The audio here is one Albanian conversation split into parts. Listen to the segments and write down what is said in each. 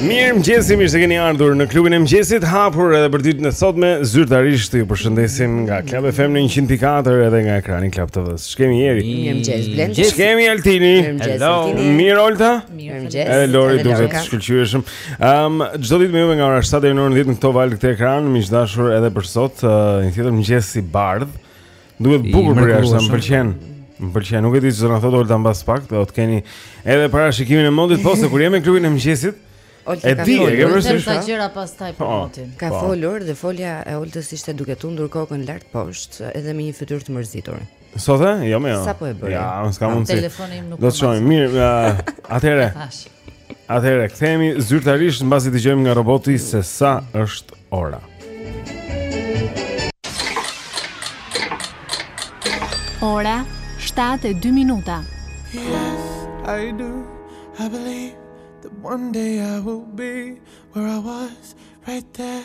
Mirë mëngjesi, mirë se keni ardhur në klubin e mëngjesit Hapur edhe për ditën e sotme zyrtarisht Ju përshëndesim nga Club FM në 100.4 Edhe nga ekrani i Club TV-së Ç'kemi Jeri? Mirë mëngjes, Blendi Ç'kemi Altini? Mirë mëngjes, Altini Mirë Olta? Mirë mëngjes Edhe Lori duket shkëlqyeshëm Ehm, um, çdo ditë me ju nga ora 7 deri në orën 10 në këto valë këtë ekran, miq të dashur edhe për sot, uh, një tjetër mëngjes i bardhë. Duket bukur për jashtë, më pëlqen. Më pëlqen, nuk e di çfarë na thotë Olta mbas pak, do të keni edhe parashikimin e motit, po se kur jemi në klubin e mëngjesit. E di, e ke vërtetë sa gjëra pastaj për motin. Ka po. folur dhe folja e Oltës ishte duke tundur kokën lart poshtë, edhe me një fytyrë të mërzitur. Sot e? Jo më. Sa po e bëj? Ja, unë s'kam mundësi. Telefoni im nuk. Do të shojmë. Mirë, atëherë. Atëherë kthehemi zyrtarisht mbasi dëgjojmë nga roboti se sa është ora. Ora 7:02 minuta. Yes, I do. I believe that one day I will be where I was right there.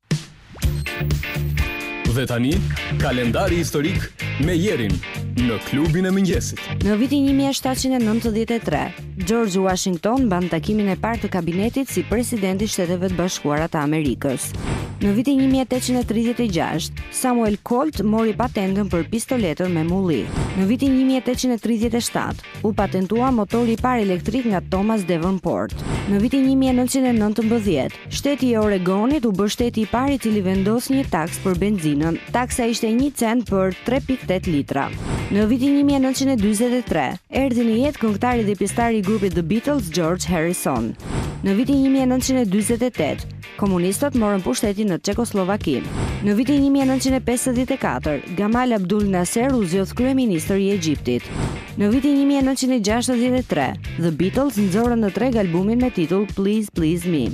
Dhe tani, kalendari historik me Jerin në klubin e mëngjesit. Në vitin 1793, George Washington mban takimin e parë të kabinetit si president i Shteteve të Bashkuara të Amerikës. Në vitin 1836, Samuel Colt mori patentën për pistoletën me mulli. Në vitin 1837, u patentua motori i parë elektrik nga Thomas Davenport. Në vitin 1919, Shteti i Oregonit u bë shteti i parë i cili vendos një taksë për benzinën. Taksa ishte një cent për 3.8 litra. Në vitin 1943, erdhi në jetë këngëtari dhe pjesëtari i grupit The Beatles, George Harrison. Në vitin 1948, komunistët morën pushtetin në Çekosllovaki. Në vitin 1954, Gamal Abdul Nasser u zgjodh kryeministër i Egjiptit. Në vitin një mijë e nëntëqind e gjashtëdhjetë e tre, The Beatles nxorën në treg albumin me titull Please Please Me.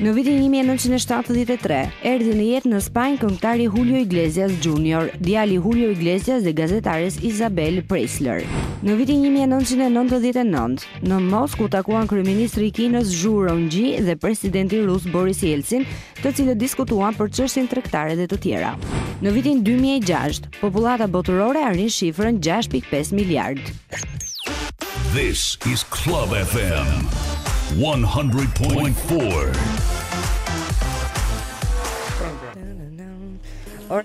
Në vitin një mijë e nëntëqind e shtatëdhjetë e tre, erdhi në jetë në Spanjë këngëtari Julio Iglesias Junior, djali i Julio Iglesias dhe gazetares Isabel Preysler. Në vitin një mijë e nëntëqind e nëntëdhjetë e nëntë, në Moskë u takuan kryeministri i Kinës Zhu Rongji dhe presidenti rus Boris Yeltsin të cilët diskutuan për çështje tregtare dhe të tjera. Në vitin dy mijë e gjashtë, popullata botërore arrin shifrën gjashtë pikë pesë miliardë. This is Club FM 100.4. Or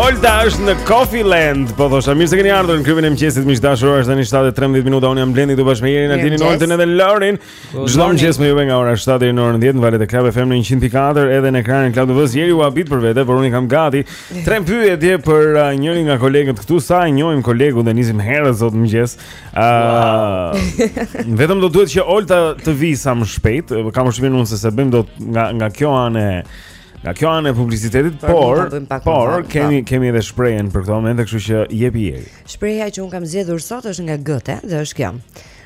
Olta është në Coffee Land, po thosha, mirë se keni ardhur në klubin e mëngjesit miq të dashur, është tani 7:13 minuta, unë jam Blendi këtu bashkë me Jerin, Altinin, Oltën edhe Lorin. Çdo mëngjes me ju nga ora 7 deri në orën 10 në valët e Club FM në 104 edhe në ekranin Club TV. Jeri u habit për vete, por unë kam gati tre pyetje për uh, njërin nga kolegët këtu, sa e njohim kolegun dhe nisim herët sot mëngjes. Ëh, uh, vetëm do duhet që Olta të vijë sa më shpejt, kam vështirë unë se s'e bëjmë dot nga nga kjo anë Nga kjo anë e publicitetit, por, por po. kemi kemi edhe shprehjen për këtë moment, kështu që jepi Jeri. Shprehja që unë kam zgjedhur sot është nga Goethe dhe është kjo.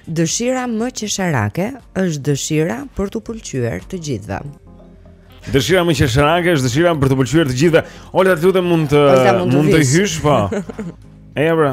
Dëshira më qesharake është dëshira për t'u pëlqyer të gjithëve. Dëshira më qesharake është dëshira për t'u pëlqyer të gjithëve. Olta, të lutem mund të mund të hysh, po. Eja pra.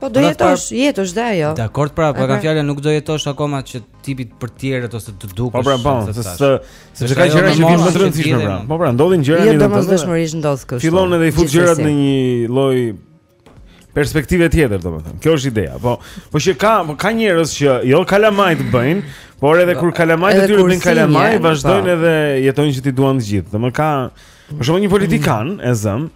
Po do jetosh, jetosh dhe ajo. Dakord, pra, po kam fjalën nuk do jetosh akoma që tipit për të tjerët ose të dukesh. Po pra, po, se se se ka gjëra që vijnë më të rëndësishme pra. Po pra, ndodhin gjëra jo, në jetë. Jo, domosdoshmërisht ndodh kështu. Fillon edhe i fut gjërat në një lloj perspektive tjetër, domethënë. Kjo është ideja. Po, po që ka ka njerëz që jo kalamaj të bëjnë, por edhe kur kalamajt e tyre bëjnë kalamaj, po. vazhdojnë edhe jetojnë që t'i duan të gjithë. Domethënë ka, për shembull një politikan e zëm,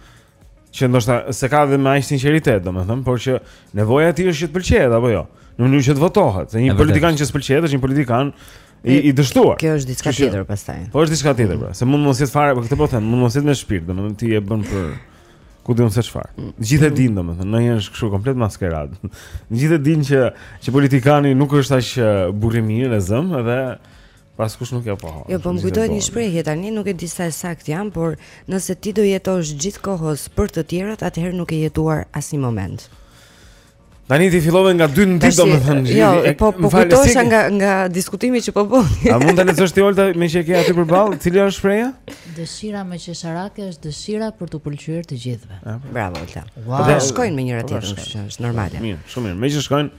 që ndoshta s'e ka dhe me aq sinqeritet, domethënë, por që nevoja e tij është që të pëlqehet apo jo. Në mënyrë që të votohet, se një politikan që s'pëlqehet është një politikan i i dështuar. Kjo është diçka tjetër pastaj. Po është diçka tjetër, pra, se mund mos jetë fare, po këtë po them, mund mos jetë me shpirt, domethënë ti e bën për ku di unë se çfarë. Mm. Të gjithë e din domethënë, ndonjë është kështu komplet maskaradë. Të gjithë e din që që politikani nuk është aq burrë i mirë e zëm, edhe Pra askush nuk e po. Jo, po më kujtohet një shprehje tani, nuk e di sa e saktë jam, por nëse ti do jetosh gjithë kohës për të tjerët, atëherë nuk ke jetuar asnjë moment. Tani ti fillove nga dy në ditë, domethënë. Jo, po po kujtohesha nga nga diskutimi që po bëni. A mund ta lexosh ti Olta meqë e ke aty përballë? Cila është shprehja? Dëshira më qesharake është dëshira për t'u pëlqyer të gjithëve. Bravo Olta. Wow. Po shkojnë me njëra po, tjetrën, është normale. Mirë, shumë mirë. Meqë shkojnë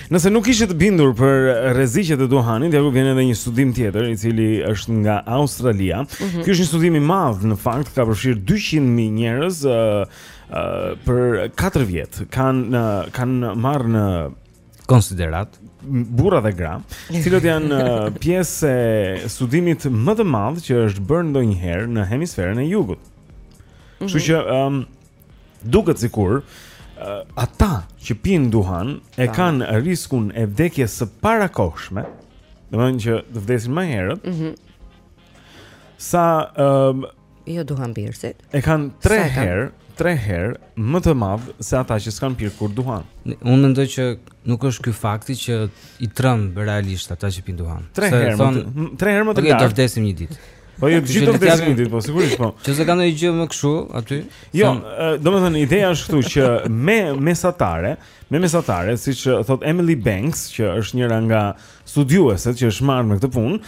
Nëse nuk ishit të bindur për rreziqet e duhanit, ja ku vjen edhe një studim tjetër, i cili është nga Australia. Mm -hmm. Ky është një studim i madh në fakt, ka përfshirë 200.000 njerëz ë uh, uh, për 4 vjet. Kanë uh, kanë marrë në konsideratë burra dhe gra, të cilët janë uh, pjesë e studimit më të madh që është bërë ndonjëherë në hemisferën e jugut. Kështu mm -hmm. që um, Duket sikur uh, ata që pinë duhan e Ta. kanë riskun e vdekjes së parakohshme, domethënë që të vdesin më herët. Mhm. Mm sa um, joduhanpirësit. E kanë 3 herë, 3 herë më të madh se ata që s'kanë pirë kurrë duhan. Unë mendoj që nuk është ky fakti që i tremb realisht ata që pinë duhan. 3 herë, 3 herë më të lartë. Do vdesim një ditë. Po ju gjithë të pesë minutit, po sigurisht po. Që se kanë ndonjë gjë më kështu aty. Jo, domethënë ideja është këtu që me mesatare, me mesatare, siç thot Emily Banks, që është njëra nga studiueset që është marrë me këtë punë,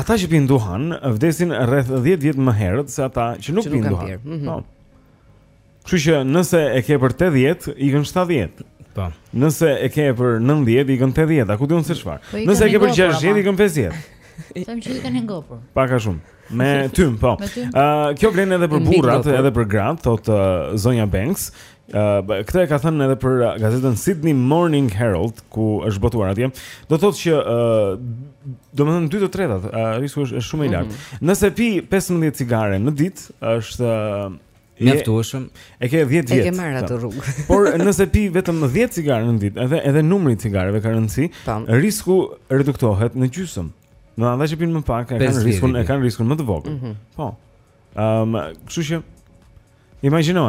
ata që pinë duhan vdesin rreth 10 vjet më herët se ata që nuk pinë duhan. Mhm. Po. Kështu që nëse e ke për 80, ikën 70. Po. Nëse e ke për 90, ikën 80, a ku di un se çfarë. Po, nëse e ke për 60, ikën 50. Them që ikën e ngopur. Pak a shumë. Me tym, po. Ë, uh, kjo vlen edhe për burrat, edhe për gratë, thot uh, zonja Banks. Ë, uh, këtë e ka thënë edhe për uh, gazetën Sydney Morning Herald, ku është botuar atje. Do thotë që ë uh, domethënë 2 të tretat, uh, risku është shumë i lartë. Mm -hmm. Nëse pi 15 cigare në ditë, është uh, Mjaftueshëm. E ke 10 vjet. E ke marr atë po. rrugë. Por nëse pi vetëm 10 cigare në ditë, edhe edhe numri i cigareve ka rëndësi, risku reduktohet në gjysmë. Domethënë ata që pinë më pak, e kanë riskun, e kanë riskun më të vogël. Mm -hmm. Po. Ehm, um, kështu që imagjino,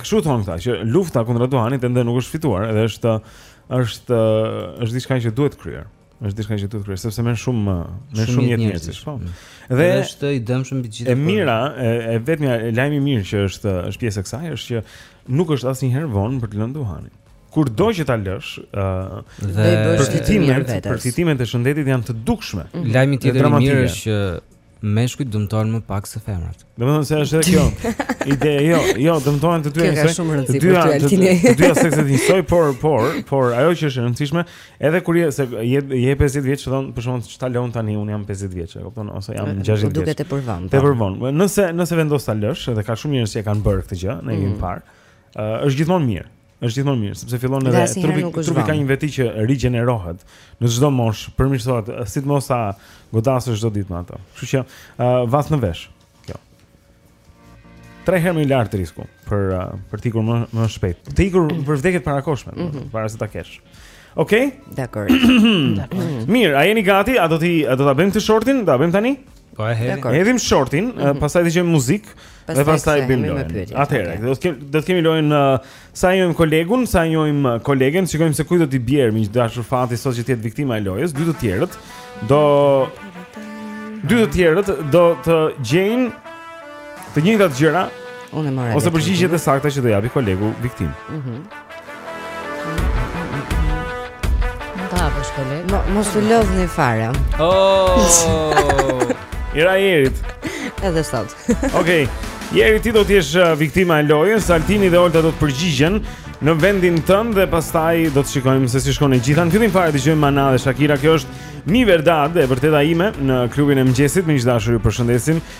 kështu thon këta që lufta kundër duhanit ende nuk është fituar, edhe është është është diçka që duhet kryer. Është diçka që duhet kryer, sepse merr shumë merr shumë jetë njerëzish, po. Mm. Dhe është i dëmshëm mbi gjithë. E mira, e, e vetmja, lajmi i mirë që është është pjesë e kësaj është që nuk është asnjëherë vonë për të lënë duhanin. Kur do që ta lësh, ë dhe përfitimet, përfitimet e shëndetit janë të dukshme. Mm. Lajmi tjetër i mirë është që Meshkujt dëmtohen më pak se femrat. Domethënë se është edhe kjo ide, jo, jo, dëmtohen të dy sek. Kjo shumë rëndësi për ty Altini. Të dyja sekset njësoj, por por, por ajo që është e rëndësishme, edhe kur je se je je 50 vjeç, thon për shkakun se ç'ta lë tani, un jam 50 vjeç, e kupton, ose jam 60 vjeç. Duke të përvon. Të përvon. Nëse nëse vendos ta lësh, edhe ka shumë njerëz që e kanë bërë këtë gjë, ne e kemi mm. parë. Ë është gjithmonë mirë. është gjithmonë mirë, sepse fillon edhe trupi, trupi ka një veti që rigjenerohet në çdo mosh, përmirësohet, si të mos s'e godasësh çdo ditë me ato. Kështu që uh, vath në vesh. Kjo. Tre herë më i lartë risku për uh, për të ikur më më shpejt. Të ikur për vdekje të parakoshme, mm -hmm. para se ta kesh. Okej? Okay? Dakor. Mirë, a jeni gati? A do ti a do ta bëjmë këtë shortin? Do ta bëjmë tani? Po e hedhim. Hedhim shortin, mm -hmm. pastaj dëgjojmë muzikë dhe pastaj bëjmë lojën. Atëherë, do të kemi do të kemi lojën uh, sa e njohim kolegun, sa e njohim uh, kolegen, shikojmë se kujt do t'i bjerë miq të dashur fati sot që të jetë viktima e lojës, dy të tjerët do dy të tjerët do të gjejnë Të njëjtat gjëra. Unë e morë. Ose përgjigjet e sakta që do japi kolegu viktim. Mhm. Mm Ta bësh koleg. Mo, mos u lodhni fare. Oh. Ira Jerit. Edhe sot. Okej. Okay. Jeri ti do të jesh uh, viktima e lojës, Altini dhe Olta do të përgjigjen në vendin tënd dhe pastaj do të shikojmë se si shkon e gjitha. Në fillim fare dëgjojmë Mana dhe Shakira, kjo është Mi Verdad, e vërteta ime në klubin e mëngjesit, miq të dashur, ju përshëndesim.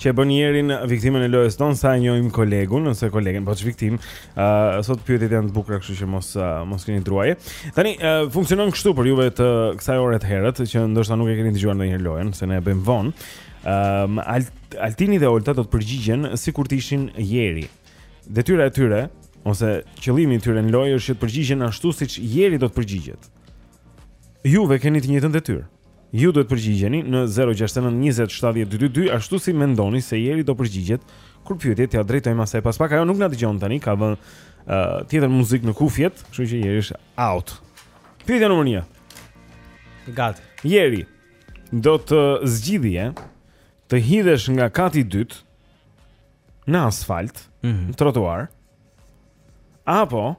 Që e bën Jerin viktimën e lojës tonë sa e njohim kolegun ose kolegen, po ç'viktim. Ë uh, sot pyetjet janë të bukura, kështu që mos uh, mos keni druaje. Tani uh, funksionon kështu për juve të kësaj ore të herët që ndoshta nuk e keni dëgjuar ndonjëherë lojën, se ne e bëjmë vonë. Ëm uh, Alt Altini dhe Olta do të përgjigjen sikur të ishin Jeri. Detyra e tyre ose qëllimi i tyre në lojë është që të përgjigjen ashtu siç Jeri do të përgjigjet. Juve keni të njëjtën detyrë. Ju duhet të përgjigjeni në 069 20 70 222 ashtu si mendoni se Jeri do përgjigjet kur pyetjet t'ia drejtojmë asaj pas pak ajo nuk na dëgjon tani ka vënë uh, tjetër muzikë në kufjet, kështu që Jeri është out. Pyetja numër 1. Gati. Jeri do të zgjidhje të hidhesh nga kati i dytë në asfalt, mm -hmm. në trotuar. Apo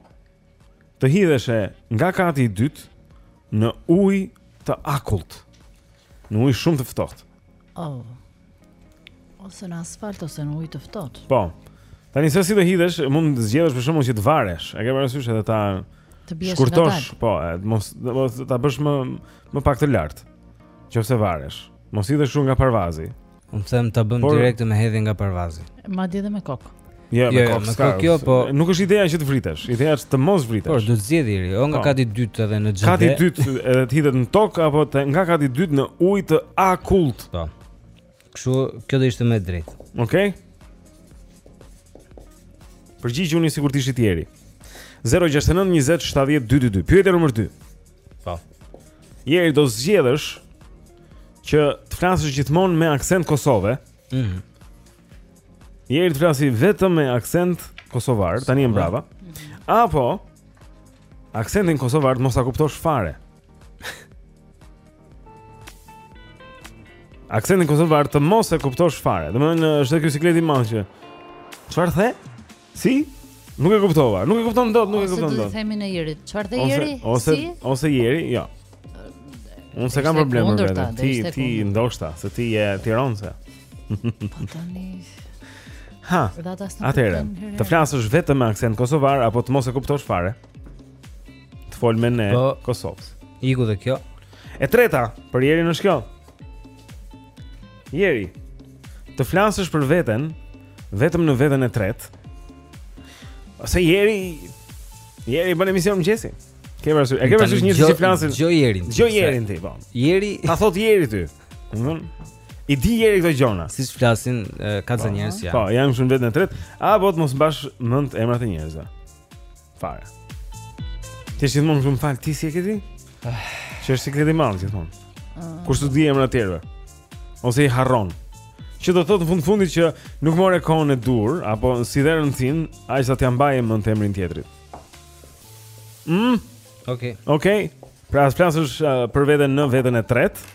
të hidheshe nga kati i dytë në ujë të akullt. Në ujë shumë të ftohtë. Oh. Ose në asfalt ose në ujë të ftohtë. Po. Tani se si të hidhesh, mund të zgjedhësh për shembull që të varesh. E ke parasysh edhe ta shkurtosh, po, e, mos mos ta bësh më pak të lartë. Qoftëse varesh, mos hidhesh kshu nga parvazi. Unë them ta bëm direkt me hedhje nga parvazi. Madje edhe me kokë. Jo, jo, jo me kokë jo, po nuk është ideja që të vritesh. Ideja është të mos vritesh. Po, do të zgjedhë Jeri, o nga po. kati i dytë edhe në xhende. Kati i dytë edhe të hidhet në tokë apo të nga kati i dytë në ujë të akullt. Po. Kështu, kjo do ishte më drejt. Okej. Përgjigjuni sikur të ishit Jeri. 069 20 70 222. Pyetja nr. 2. Po. Jeri do zgjedhësh që të flasësh gjithmonë me aksent Kosove. Mhm. Mm Jeri të flasi vetëm me aksent kosovar, tani jam brava. Apo aksentin kosovar të mos ta kuptosh fare. Aksentin kosovar të mos e kuptosh fare. Domethënë është ky siklet i madh që çfarë the? Si? Nuk e kuptova. Nuk e kupton dot, nuk e kupton dot. Ose do të themi ne Jeri. Çfarë the Jeri? Ose si? ose Jeri, jo. Unë s'e kam problem me këtë. Ti ti ndoshta, se ti je tironse. Po tani. Ha. Atëherë, të flasësh vetëm me aksent kosovar apo të mos e kuptosh fare? Të fol me ne po, Kosovës. Iku dhe kjo. E treta, për Jerin është kjo. Jeri, të flasësh për veten vetëm në veten e tretë. Ose Jeri, Jeri bën emision mëngjesi. Ke vënë re, e ke vënë re si flasin. Jo Jerin. Jo Jerin ti, po. Jeri, ta thot Jeri ty. Domthon, i di Jeri këto gjona. Si flasin ka të po, njerëz ja. Po, janë shumë vetë në tret. A po të mos mbash mend emrat e njerëzve. Fare. Ti gjithmonë më fal ti si e ke ti? Që është siklet i madh gjithmonë. Ah. Kur s'ua di emrat të tjerëve. Ose i harron. Që do thotë në fund fundit që nuk more kohën e duhur apo s'i dhe rëndësinë, aq sa t'ia mbaje mend emrin tjetrit. Mm. Okej. Okay. Okej. Okay. Pra a të flasësh uh, për veten në veten e tretë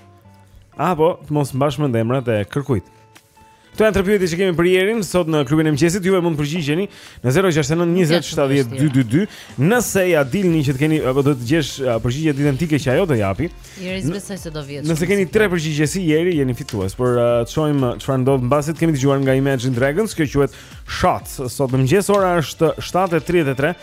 apo të mos mbash mend emrat e kërkujt. Këto janë tre pyetjet që kemi për Jerin sot në klubin e mëngjesit. Juve mund të përgjigjeni në 069 20 70 222. Nëse ja dilni që të keni apo dhe të gjeni uh, përgjigjet identike që ajo do japi. Jeri besoj se do vijë. Nëse keni tre përgjigje si Jeri, jeni fitues. Por uh, të shohim uh, çfarë ndodh mbasi të kemi dëgjuar nga Imagine Dragons, kjo quhet Shots. Sot në mëngjes ora është 7:33.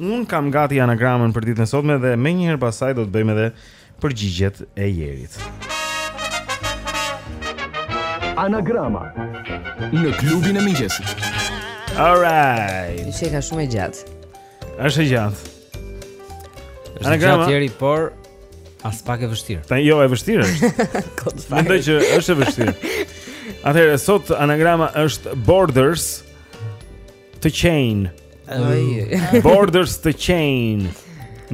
Unë kam gati anagramën për ditën e sotme dhe menjëherë pas saj do të bëjmë edhe përgjigjet e Jerit. Anagrama në klubin e mëngjesit. All right. Ishte ka shumë e gjatë. Është e gjatë. Është e gjatë Jeri, por aspak e vështirë. Po jo, e vështirë është. Mendoj që është e vështirë. Atëherë sot anagrama është borders. Të qejn. Borders të qejn.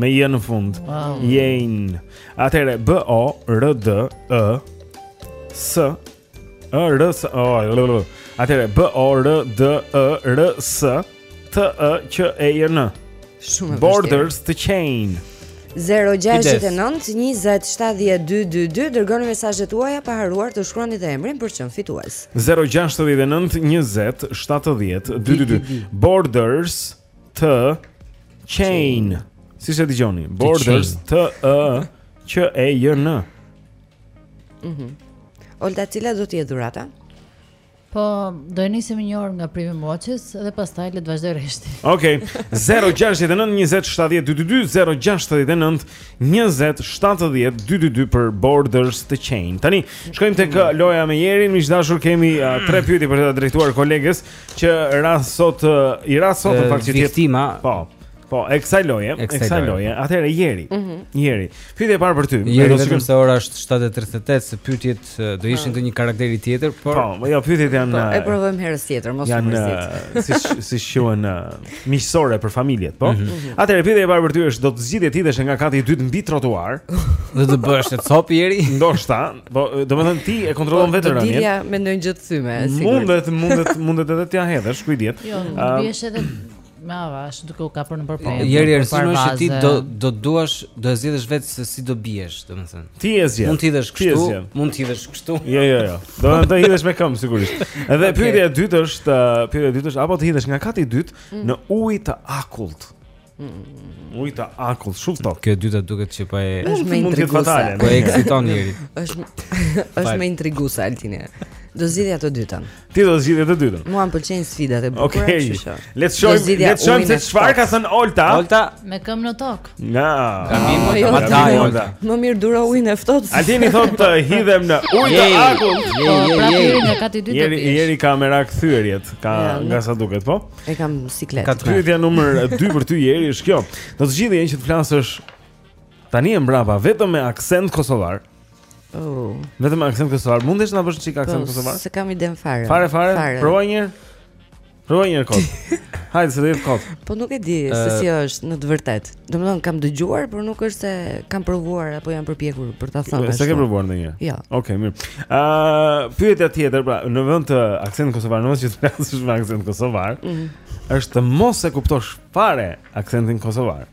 Me j n në fund. Wow. J N. Atëre B O R D E S E R S O L Atëre B O R D E R S T E Q E J N. Shumë mirë. Borders të qejn. 0692070222 dërgoni mesazhet tuaja pa harruar të shkruani dhe emrin për të qenë fitues. 0692070222 Borders të qejn. Siç e dëgjoni? Borders T E Q E J N. Mhm. Olta cila do të jetë dhurata? Po, do e nisim me një orë nga Prime Watches dhe pastaj le të vazhdoj rreshti. Okej. Okay. 069 20 70 222 069 20 70 222 për Borders të qejn. Tani shkojmë tek uh, loja me Jerin, miq të dashur, kemi uh, tre mm. pyetje për t'ia drejtuar koleges që ra sot uh, i ra sot në fakt që të jetë. Po. Po, e kësaj loje, e kësaj loje. Atëherë Jeri. Mm -hmm. Jeri. Pyetja e parë për ty. Jeri vetëm se ora është 7:38, se pyetjet do ishin ah. të një karakteri tjetër, por Po, po jo, pyetjet janë po, e provojmë herës tjetër, mos u mërzit. Si si shuan miqësore për familjet, po. Mm -hmm. Atëherë pyetja e parë për ty është do të zgjidhje të hidhesh nga kati i dytë mbi trotuar. Do të bëhesh cop Jeri? Ndoshta, po domethënë ti e kontrollon po, vetë rënien. Do dilja me ndonjë gjë të thyme, sigurisht. Mundet, mundet, mundet edhe t'ia hedhësh, ku i dihet. Jo, do biesh edhe Me avash, duke u kapur nëpër pemë. Jeri ajo është që ti do do të duash, do e zgjedhësh vetë se si do biesh, domethënë. Ti e zgjedh. Mund të hidhesh kështu, mund të hidhesh kështu. Jo, jo, jo. Do të hidhesha me këmbë sigurisht. Edhe pyetja e dytë është, uh, pyetja e dytë është apo të hidhesh nga kati i dytë mm. në ujë të akullt. Mm. Ujë të akullt, shumë ftohtë. Kjo e dyta duket që po e është më intriguese. Po e eksiton Jerin. Është është më intriguese Altin. Do zgjidhja të dytën. Ti do të zgjidhje të dytën. Mua më pëlqejnë sfidat e bukura, okay. kështu që. Le të shohim, le të shohim se çfarë ka thënë Olta. Olta me këmbë në tokë. Nga. Gabim, oh, jo, moj Olta. Më mirë duro ujin e ftohtë. Altini thotë të hidhem në ujë të akullt. Je, po, je, pra je. Prapë nga kati i dytë. Jeri, Jeri ka merak thyerjet, ka nga sa duket, po? E kam siklet. Pyetja numër 2 për ty Jeri, është kjo. Do të zgjidhje që të flasësh tani e mbrapa vetëm me aksent kosovar. Oh. Vetëm aksent kosovar. Mundesh të na bësh çik aksent po, kosovar? S'e kam idenë fare. Fare fare. fare. Provoj një herë. Provoj një herë kot. Hajde, se do të kot. Po nuk e di uh, se si është në të vërtetë. Domethënë kam dëgjuar, por nuk është se kam provuar apo jam përpjekur për ta thënë. S'e ke provuar ndonjëherë? Jo. Okej, okay, mirë. Ë, uh, pyetja tjetër, pra, në vend të aksent kosovar, në vend që të flasësh me aksent kosovar, mm -hmm. është të mos e kuptosh fare aksentin kosovar.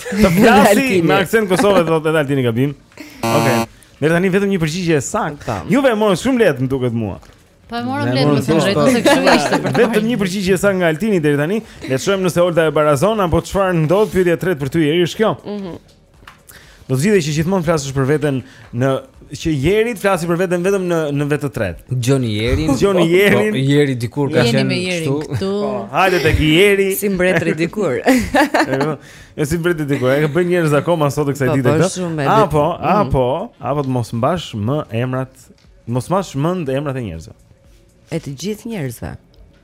Të flas me aksent kosovar thotë edhe Altini gabim. Okej. Okay. Deri tani vetëm një përgjigje e saktë. Juve e morët shumë lehtë, më duket mua. Po e morëm lehtë, me thënë, po se kështu ishte për të. Vetëm një përgjigje e saktë nga Altini deri tani. Le të shohim nëse Olta e barazon apo çfarë ndodh pyetja e tretë për ty Jeri, është kjo. Mhm. Do të zgjidhje që gjithmonë flasësh për veten në që Jeri të flasi për veten vetëm në në vetë të tretë. Gjoni Jeri. Gjoni Jeri. Po, Jeri dikur ka qenë me Jeri këtu. Po, hajde tek Jeri. Si mbretërit dikur. Jo si mbretërit dikur, e bëjnë njerëz akoma sot kësaj po, dite këtu. Po, apo, mm. apo, apo të mos mbash më emrat, mos mbash mend emrat e njerëzve. E të gjithë njerëzve.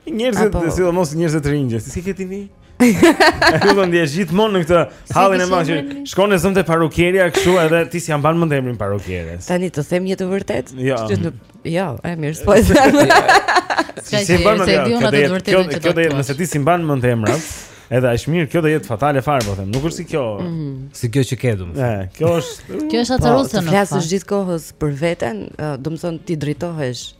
Njerëzit, Apo... sidomos njerëzit të rinj, si ke ti mi? Ju do ndjesh gjithmonë në këtë hallin e madh që shkon e zëmë te parukeria kështu edhe ti s'ja mban mend emrin parukieres. Tani të them një të vërtetë? Jo. Jo, e mirë, s'po e them. S'ia mban mend emrin, ato të vërtetë që do të jetë, nëse ti s'i mban mend emrat, edhe aq mirë, kjo do jetë fatale fare, po them. Nuk është si kjo. Mhm. Si kjo që ke dhëm. Ë, kjo është. Kjo është acaruese në fakt. Flasësh gjithë kohës për veten, domethënë t'i drejtohesh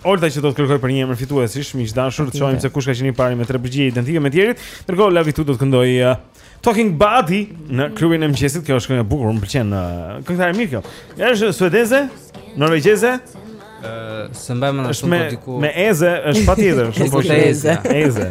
Olta që do të kërkoj për një emër fituesish, miq të dashur, të shohim se kush ka qenë i pari me tre përgjigje identike me të Jerit. Ndërkohë Lavi Tu do të këndojë uh, Talking Body në klubin e mëngjesit, kjo është këngë e bukur, më pëlqen. Uh, këngëtare e mirë kjo. A është suedeze, norvegjeze, ë uh, s'mbaj mend shumë po diku. Me eze është patjetër, shumë po eze. Eze.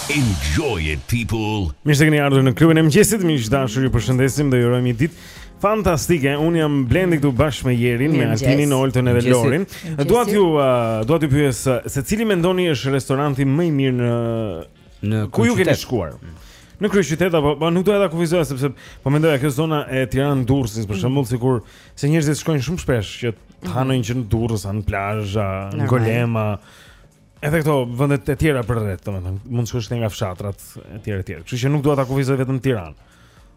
Enjoy it people. Mirë se keni ardhur në klubin e mëngjesit. Miq të dashur, ju përshëndesim dhe ju urojmë një ditë fantastike. Un jam Blendi këtu bashkë me Jerin, me Altinin, Oltën dhe Lorin. Dua t'ju uh, dua t'ju pyes uh, se cili mendoni është restoranti më i mirë në në ku ju keni shkuar? Mm. Në kryeqytet apo po nuk do ta kufizoj sepse po mendoja kjo zona e Tiranë Durrësit për mm. shembull sikurse njerëzit shkojnë shumë shpesh që të hanë ndonjë gjë në Durrës, në plazh, në Golem. Edhe këto vende të tjera përreth, domethënë, mund të shkosh edhe nga fshatrat etj etj. Kështu që nuk dua ta kufizoj vetëm Tiranë.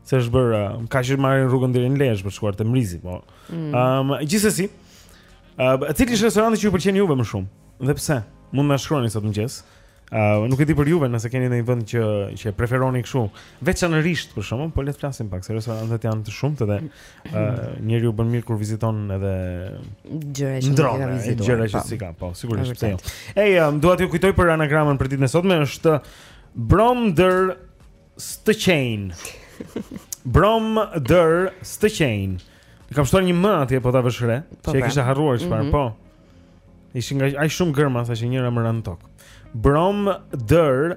Se është bër, uh, ka që marrin rrugën deri në Lezhë për të shkuar te Mrizi, po. Ëm, mm. um, gjithsesi, ë, uh, cili është restoranti që ju pëlqen juve më shumë? Dhe pse? Mund të na shkruani sot në mëngjes. Ë, uh, nuk e di për juve, nëse keni ndonjë vend që që e preferoni kështu, veçanërisht për shkak, po le të flasim pak se restorantet janë të shumtë dhe Uh, njeriu bën mirë kur viziton edhe gjëra që nuk ka vizituar. Gjëra që po. s'i ka, po, sigurisht pse jo. Ej, um, dua t'ju kujtoj për anagramën për ditën e sotme, është Brom der Stëqejn. Brom der Stëqejn. Kam shtuar një m atje po ta vësh re, po, që e pra. kisha harruar fare, mm -hmm. po. Ishin aq shumë gërma saqë njëra më ra në tokë. Brom der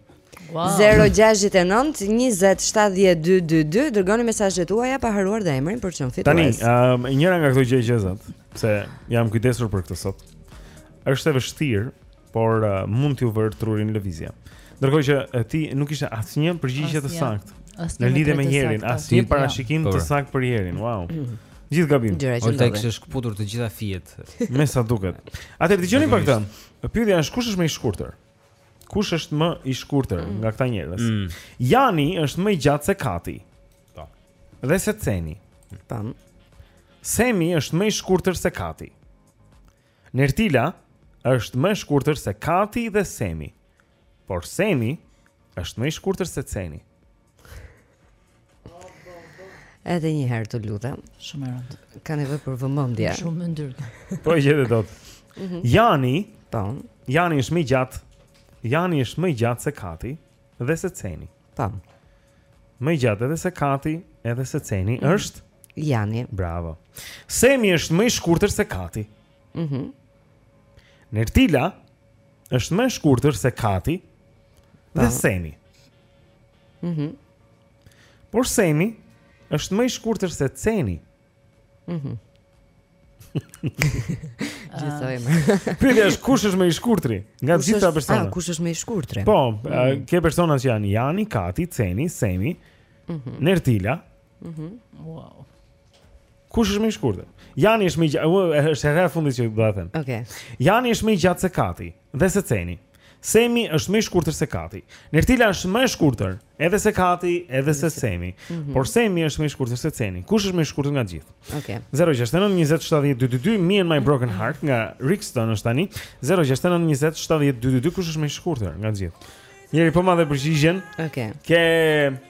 0-6-9-27-12-2 Dërgoni mesazhet tuaja pa harruar dhe emrin për çdo fitues Tani, uh, njëra nga këto gjëegjëzat Se jam kujdesur për këtë sot është e vështirë Por uh, mund t'ju vërë trurin në lëvizje Ndërkohë që uh, ti nuk kishe asnjë përgjigje të saktë Në lidhe me Jerin Asnjë parashikim të saktë për Jerin Wow Gjithë gabim Olta i kishte shkëputur të gjitha fijet Me sa duket Atëherë, dëgjoni pak këtë Pyetja është kush është më i shkurtër? Kush është më i shkurtër mm. nga këta njerëz? Mm. Jani është më i gjatë se Kati. Po. Dhe se Ceni. Tam. Semi është më i shkurtër se Kati. Nertila është më e shkurtër se Kati dhe Semi. Por Semi është më i shkurtër se Ceni. Edhe një herë të lutem. Shumë e rëndë. Ka nevojë për vëmendje. Shumë e ndyrë. Po e gjetët dot. Mhm. Jani, po. Jani është më i gjatë. Jani është më i gjatë se Kati dhe se Ceni. Po. Më i gjatë edhe se Kati, edhe se Ceni mm -hmm. është Jani. Bravo. Semi është më i shkurtër se Kati. Mhm. Mm Nertila është më e shkurtër se Kati dhe po. Semi. Mhm. Mm Por Semi është më i shkurtër se Ceni. Mhm. Mm Gjithsej. Pyetja është kush është më i shkurtri nga të gjithë personat? Ah, kush është më i shkurtri? Po, mm -hmm. ke persona që janë Jani, Kati, Ceni, Semi, mm -hmm. Nertila. Mhm. Mm wow. Kush është më i shkurtër? Jani është më i gjatë, është hera e fundit që do ta them. Okej. Okay. Jani është më i gjatë se Kati dhe se Ceni. Semi është më i shkurtër se Kati. Nertila është më e shkurtër, edhe se Kati, edhe se Semi. Mm -hmm. Por Semi është më i shkurtër se Ceni. Kush është më i shkurtër nga gjithë? Okej. Okay. 069 20 70 222 Me and My Broken Heart nga Rixton është tani. 069 20 70 222 Kush është më i shkurtër nga gjithë? Njeri po ma dhe përgjigjen. Okej. Okay. Ke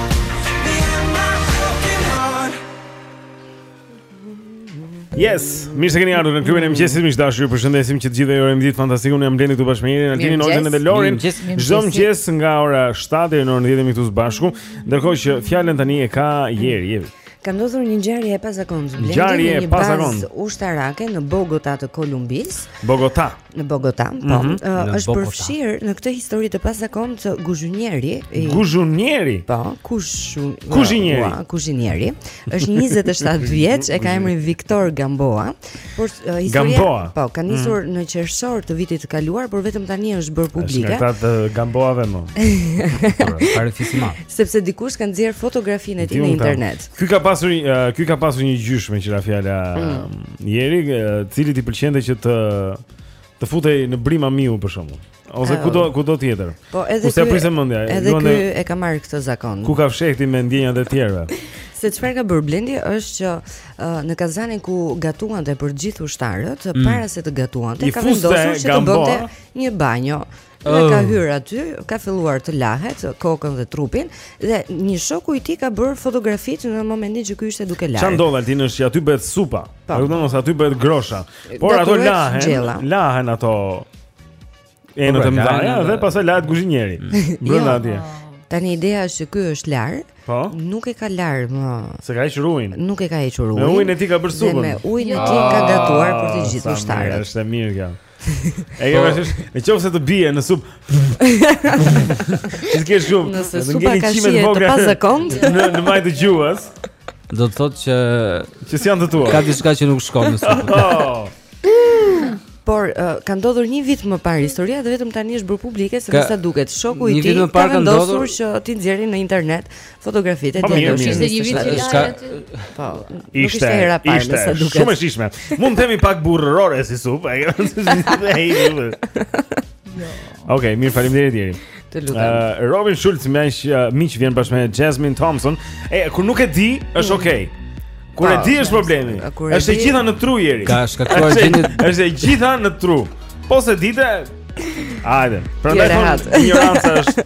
Yes, mirë se keni ardhur në klubin e mëngjesit, miq të dashur. Ju përshëndesim që të gjithëve ju urojmë një ditë fantastike. Unë jam Blendi këtu bashkë me Jerin, Altinin, Olden dhe Lorin. Çdo mëngjes nga ora 7 deri në orën 10 jemi këtu së bashku. Ndërkohë që fjalën tani e ka Jeri, Jeri. Ka ndodhur një ngjarje e pazakontë. Ngjarje e pazakontë. Ushtarake në Bogota të Kolumbisë. Bogota. Në Bogota, po. Mm -hmm. uh, është përfshirë në këtë histori të pazakontë kuzhinieri. I... Kuzhinieri. Po, kush? Kuzhinieri. Po, kuzhinieri. Është 27 vjeç, e ka emrin Viktor Gamboa. Por uh, historia Gamboa. po ka nisur mm. në qershor të vitit të kaluar, por vetëm tani është bërë publike. Është nga këta të Gamboave më. Parë Sepse dikush ka nxjerrë fotografinë e tij në internet. Ky ka pasur një ky ka pasur një gjysh me qira fjala mm. Jeri, të cilit i pëlqente që të të futej në brima miu për shembull. Ose kudo kudo tjetër. Po edhe ky. Ku se mendja? Edhe ky e ka marrë këtë zakon. Ku ka fshehti me ndjenjat e të tjerëve. Se çfarë ka bërë Blendi është që uh, në kazanin ku gatuante për gjithë ushtarët, mm. para se të gatuante, ka vendosur që të bënte një banjo Dhe ka oh. hyrë aty, ka filluar të lajë kokën dhe trupin dhe një shoku i tij ka bërë fotografitë në momentin që ky ishte duke u larë. Çfarë ndodh, ti thua që aty bëhet supa. Po. Aty domethënë aty bëhet grosha. Por ato lahen, lahen ato enët e mëdha dhe pastaj lahet kuzhinieri. Brenda jo. atje. Tani ideja është që ky është larë, po? nuk e ka larë më. S'e ka hequr ujin. Nuk e ka hequr ujin. Me ujin e tij ka bërë supën. Me ujin e tij ka gatuar për të ah, gjithë ushtarët. Është mirë kjo. E ke vështirë. Po. Në qoftë se të bie në supë. Ti ke shumë. Nëse supa ka qime të pazakonta. Në në majë të gjuhës. Do të thotë që që s'janë të tua. Ka diçka që nuk shkon në supë. Oh. Por uh, ka ndodhur një vit më parë historia dhe vetëm tani është bërë publike me sa duket shoku i tij ka vendosur që t'i nxjerrë në internet Fotografitë e tij. Po ishte një vit i lajë aty. Po. Ishte hera e parë ishte, sa duket. Shumë e shishme. Mund të themi pak burrërore si sup, ai. Ai. Jo. Okej, mirë, faleminderit Eri. Të lutem. Uh, Robin Schulz me uh, miq vjen bashkë me Jasmine Thompson. E kur nuk e di, është mm. okay. Kur e po, di është problemi. Është e gjitha në tru Eri. Ka shkaktuar gjendje. Është e gjitha në tru. Po s'e dite. Hajde. Prandaj thonë, ignoranca është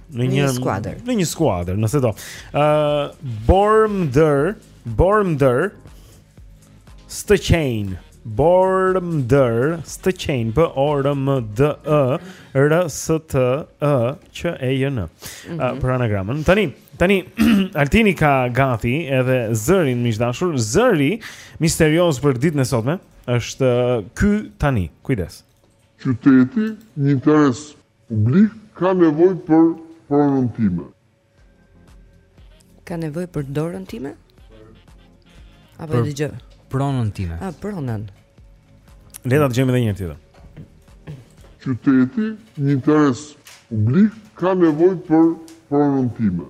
në një skuadër. Në një skuadër, nëse do. Ë uh, Bormder, Bormder Stëqejn. Bormder Stëqejn, B O R M D E R S T E Q E J N. Mhm. Ë për anagramën. Tani, tani Altini ka gati edhe zërin miq të dashur, zëri misterioz për ditën e sotme është ky tani. Kujdes. Qyteti, një interes publik, ka nevojë për pronën time. Ka nevojë për dorën time? Apo e dëgjoj? Pronën time. A pronën. Le ta dëgjojmë edhe një herë tjetër. Qyteti, një interes publik, ka nevojë për pronën time.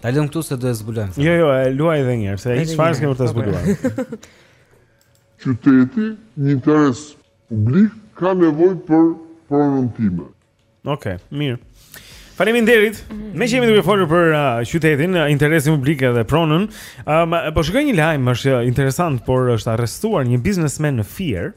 Ta lëm këtu se do e zbulojmë. Jo, jo, e luaj edhe një herë, se çfarë s'ke për të zbuluar. Qyteti, një interes publik ka nevojë për pronën time. Okej, okay, mirë. Faleminderit. Mm -hmm. Me që jemi duke folur për uh, qytetin, uh, interesin publik dhe pronën, um, po shikoj një lajm, është uh, interesant, por është arrestuar një biznesmen në Fier.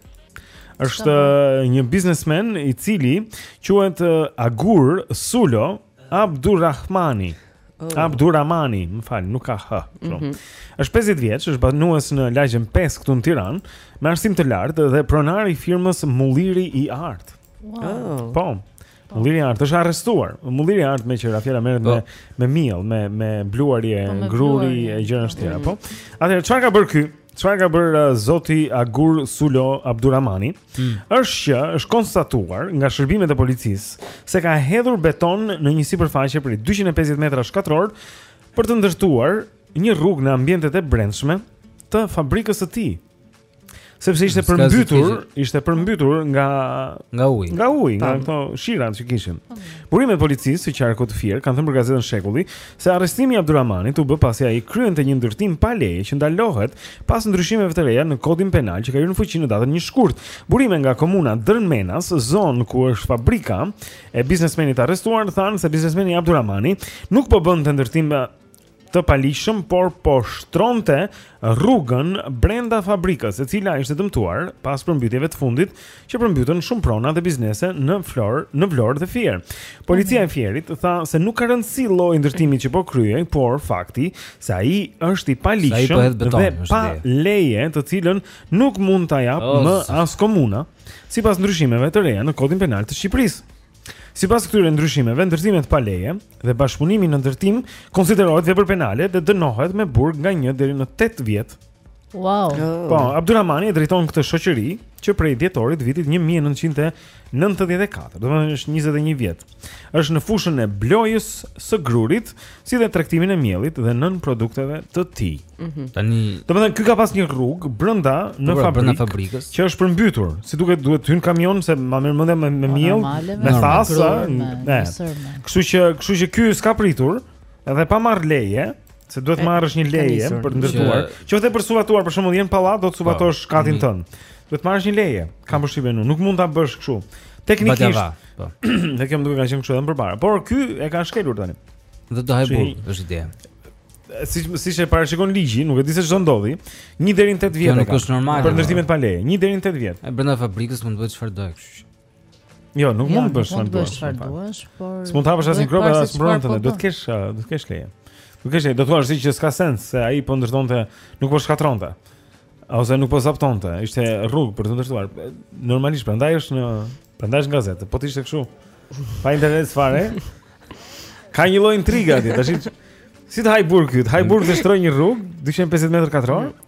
Është uh, një biznesmen i cili quhet uh, Agur Sulo, Abdurrahmani. Oh. Abdurrahmani, më fal, nuk ka h. Mm -hmm. Është 50 vjeç, është banues në lagjen 5 këtu në Tiranë, me arsim të lartë dhe pronar i firmës Mulliri i Artë. Wow. Oh. Po. Po. Mulliri i Artë është arrestuar. Mulliri i Artë me që ra fjala merret me po. me miell, me me bluarje, po, gruri e gjëra të tjera, mm -hmm. po. Atëherë çfarë ka bërë ky? Çfarë ka bërë uh, zoti Agur Sulo Abdurrahmani? Hmm. Është që është konstatuar nga shërbimet e policisë se ka hedhur beton në një sipërfaqe prej 250 metrash katror për të ndërtuar një rrugë në ambientet e brendshme të fabrikës së tij. Sepse ishte përmbytur, ishte përmbytur nga nga uji. Nga uji, nga këto shirat që kishim. Burimet e policisë së qarkut Fier kanë thënë për gazetën Shekulli Se arrestimi i Abduramanit u bë pasi ai kryente një ndërtim pa leje që ndalohet pas ndryshimeve të reja në Kodin Penal që ka hyrë në fuqi në datën 1 shkurt. Burime nga komuna Dërmenas, zonë ku është fabrika e biznesmenit të arrestuar, thanë se biznesmeni Abduramani nuk po bënte ndërtim të paligjshëm, por po shtronte rrugën brenda fabrikës, e cila ishte dëmtuar pas përmbytjeve të fundit që përmbytën shumë prona dhe biznese në Florë, në Vlorë dhe Fier. Policia e mhm. Fierit tha se nuk ka rëndësi lloji i ndërtimit që po kryhej, por fakti se ai është i paligjshëm dhe pa leje, të cilën nuk mund ta jap oh, më as komuna, sipas ndryshimeve të reja në Kodin Penal të Shqipërisë. Sipas këtyre ndryshimeve, ndërtimet pa leje dhe bashkëpunimi në ndërtim konsiderohet vepër penale dhe dënohet me burg nga 1 deri në 8 vjet Wow. Oh. Po, Abdurrahmani e drejton këtë shoqëri që prej dhjetorit vitit 1994, domethënë është 21 vjet. Është në fushën e blojës së grurit, si dhe tregtimin e miellit dhe nënprodukteve të tij. Mm -hmm. Tani, domethënë ky ka pas një rrugë brenda në po, fabrikë, brenda fabrikës, që është përmbytur. Si duket duhet të hyn kamionët se ma merr mendja me, me po, miell, me thasa, ne. Kështu që, kështu që ky s'ka pritur, edhe pa marr leje. Se duhet marrësh një leje për të ndërtuar. Qoftë për suvatuar, për shembull, jeni në pallat, do të suvatosh po. katin mm. tënd. Duhet marrësh një leje. Kam mm. përshtypjen unë, nuk mund ta bësh kështu. Teknikisht. Po. Me sa më duket kanë qenë kështu edhe më parë. Por ky e ka shkelur tani. Dhe do haj burg, është ide. Siç siç e parashikon ligji, nuk e di se ç'do ndodhi. 1 deri në 8 vjet. Kjo nuk është normale. Për ndërtimet pa leje, 1 deri në 8 vjet. Ai brenda fabrikës mund të bëhet çfarë do, kështu që. Jo, nuk jo, mund të bësh çfarë duash. Çfarë duash, por s'mund të hapësh asnjë grop as në oborrin tënd. Do të kesh, do të kesh leje. Do të kesh, do të thua se s'ka sens se ai po ndërtonte, nuk po shkatërronte. Ose nuk po zaptonte, ishte rrugë për të ndërtuar. Normalisht prandaj është në, prandaj është në gazetë. Po të ishte kështu. Pa internet fare. Ka një lloj intrige aty, tash. Si të haj burg këtu? Haj burg të shtroj një rrugë 250 metra katror?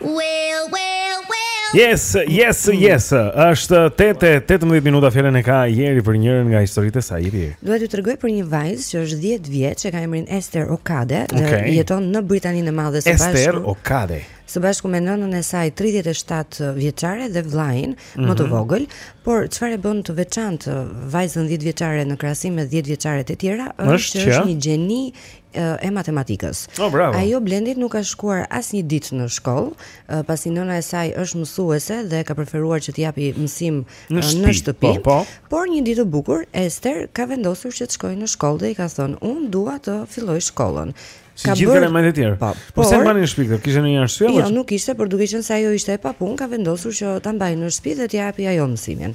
Well, well, well. Yes, yes, mm. yes. Është 8 e 18 minuta fjalën e ka Jeri për njërën nga historitë e saj, Jeri. Dua t'ju tregoj për një vajzë që është 10 vjeç, e ka emrin Esther Okade okay. dhe jeton në Britaninë e Madhe së bashku. Esther Okade. Së bashku me nënën e saj 37 vjeçare dhe vllain mm -hmm. më të mhm. vogël, por çfarë e bën të veçantë vajzën 10 vjeçare në krahasim me 10 vjeçaret e tjera është që është një gjeni e matematikës. Oh, bravo. Ajo Blendi nuk ka shkuar asnjë ditë në shkollë, pasi nëna e saj është mësuese dhe ka preferuar që t'i japi mësim në shtëpi. Në shtëpi. Po, po. Por një ditë të bukur, Ester ka vendosur që të shkojë në shkollë dhe i ka thënë, "Unë dua të filloj shkollën." Si gjithë të tjerët. Po, po pse e mbante në shpi, kishte një arsye apo? Jo, nuk kishte, por duke qenë se ajo ishte e papunë, ka vendosur që ta mbajë në shtëpi dhe t'i japi ajo mësimin.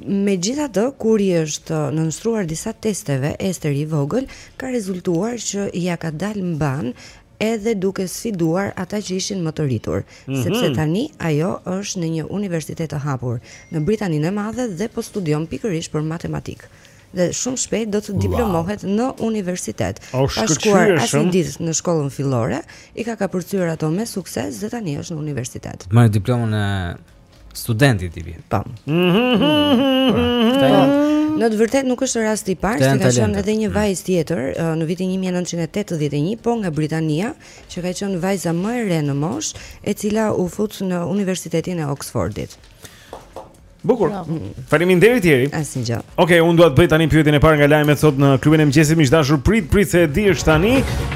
Megjithatë, kur i është nënshtruar disa testeve, Esteri i vogël ka rezultuar që ia ka dalë mbanë edhe duke sfiduar ata që ishin më të rritur, sepse tani ajo është në një universitet të hapur në Britaninë e Madhe dhe po studion pikërisht për matematikë dhe shumë shpejt do të diplomohet në universitet. Pa shkuar asnjë ditë në shkollën fillore, i ka kapërcyer ato me sukses dhe tani është në universitet. Merr diplomën e Student i tij. Po. Në të vërtetë nuk është rasti i parë, se ka qenë edhe një mm. vajzë tjetër në vitin 1981, po nga Britania, që ka qenë vajza më e re në moshë, e cila u fut në Universitetin e Oxfordit. Bukur. Faleminderit Jeri. Asnjë gjë. Okej, okay, unë dua të bëj tani pyetjen e parë nga lajmet sot në klubin e mëngjesit, miq të dashur, prit prit se e di, është tani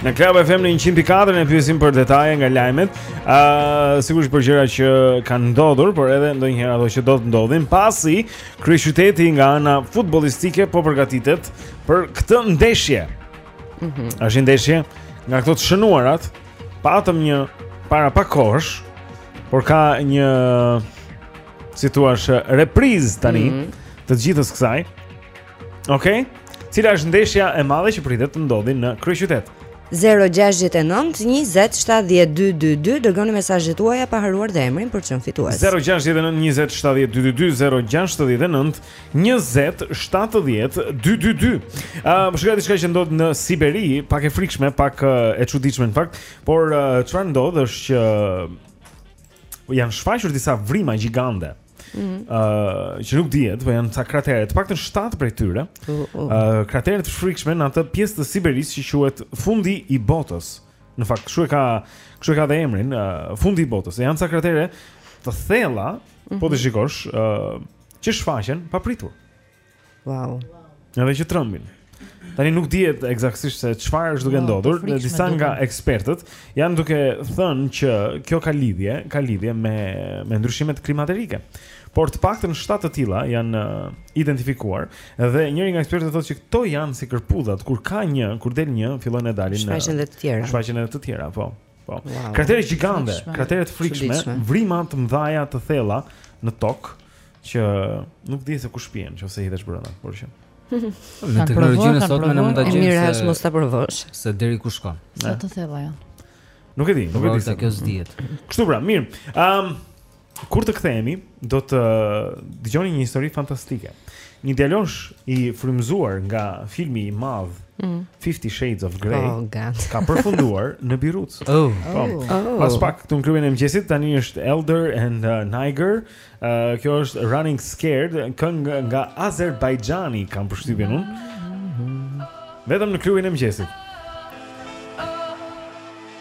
në Club FM në 104 ne pyesim për detaje nga lajmet. Ëh, uh, sigurisht për gjëra që kanë ndodhur, por edhe ndonjëherë ato që do të ndodhin, pasi kryeqyteti nga ana futbollistike po përgatitet për këtë ndeshje. Mhm. Mm Është një ndeshje nga këto të shënuarat, patëm një para pak kohësh, por ka një si thua reprizë tani mm -hmm. të gjithës kësaj. Okej. Okay? Cila është ndeshja e madhe që pritet të ndodhë në kryeqytet? 0-6-9-20-7-12-2 Dërgoni mesazhet tuaja pa harruar dhe emrin për të qenë fitues 0-6-9-20-7-12-2 0-6-9-20-7-12-2 Pashë diçka që ndodh në Siberi Pak e frikshme, pak e çuditshme në fakt Por çfarë ndodh është që Janë shfaqur disa vrima gjigante Ëh, mm -hmm. që nuk dihet, po janë ca kratere, të paktën 7 prej tyre. Ëh, uh, uh. uh, kratere të frikshme në atë pjesë të Siberisë që quhet fundi i botës. Në fakt, kështu e ka, kështu e ka dhe emrin, uh, fundi i botës. Janë ca kratere të thella, mm -hmm. po të mhm. shikosh, ëh, uh, që shfaqen papritur. Wow. Edhe që trembin. Tani nuk dihet ekzaktësisht se çfarë është duke ndodhur, dhe disa nga ekspertët janë duke thënë që kjo ka lidhje, ka lidhje me me ndryshimet klimaterike. Por të paktën 7 të tilla janë uh, identifikuar dhe njëri nga ekspertët thotë se këto janë si kërpudhat, kur ka një, kur del një, fillojnë të dalin. Shfaqen uh, edhe të tjera. Shfaqen edhe të tjera, po. Po. Wow. Kratere gjigante, kratere të frikshme, vrima të mëdhaja të thella në tokë që nuk di se ku shpien nëse hidhesh brenda, por që. Me teknologjinë e sotme ne mund ta gjejmë. Mirë, as mos ta provosh. Se deri ku shkon. Sa të thella janë. Nuk e di, nuk e di se kjo s'dihet. Kështu pra, mirë. Ëm um, Kur të kthehemi, do të dëgjoni një histori fantastike. Një djalosh i frymëzuar nga filmi i madh mm. Fifty Shades of Grey oh, ka përfunduar në birucë. Oh. Po. Oh. Oh. Pas pak këtu në klubin e mëngjesit tani është Eldar and uh, Nigar. Uh, kjo është Running Scared, këngë nga Azerbajxhani, kam përshtypjen unë. Mm -hmm. Vetëm në klubin e mëngjesit.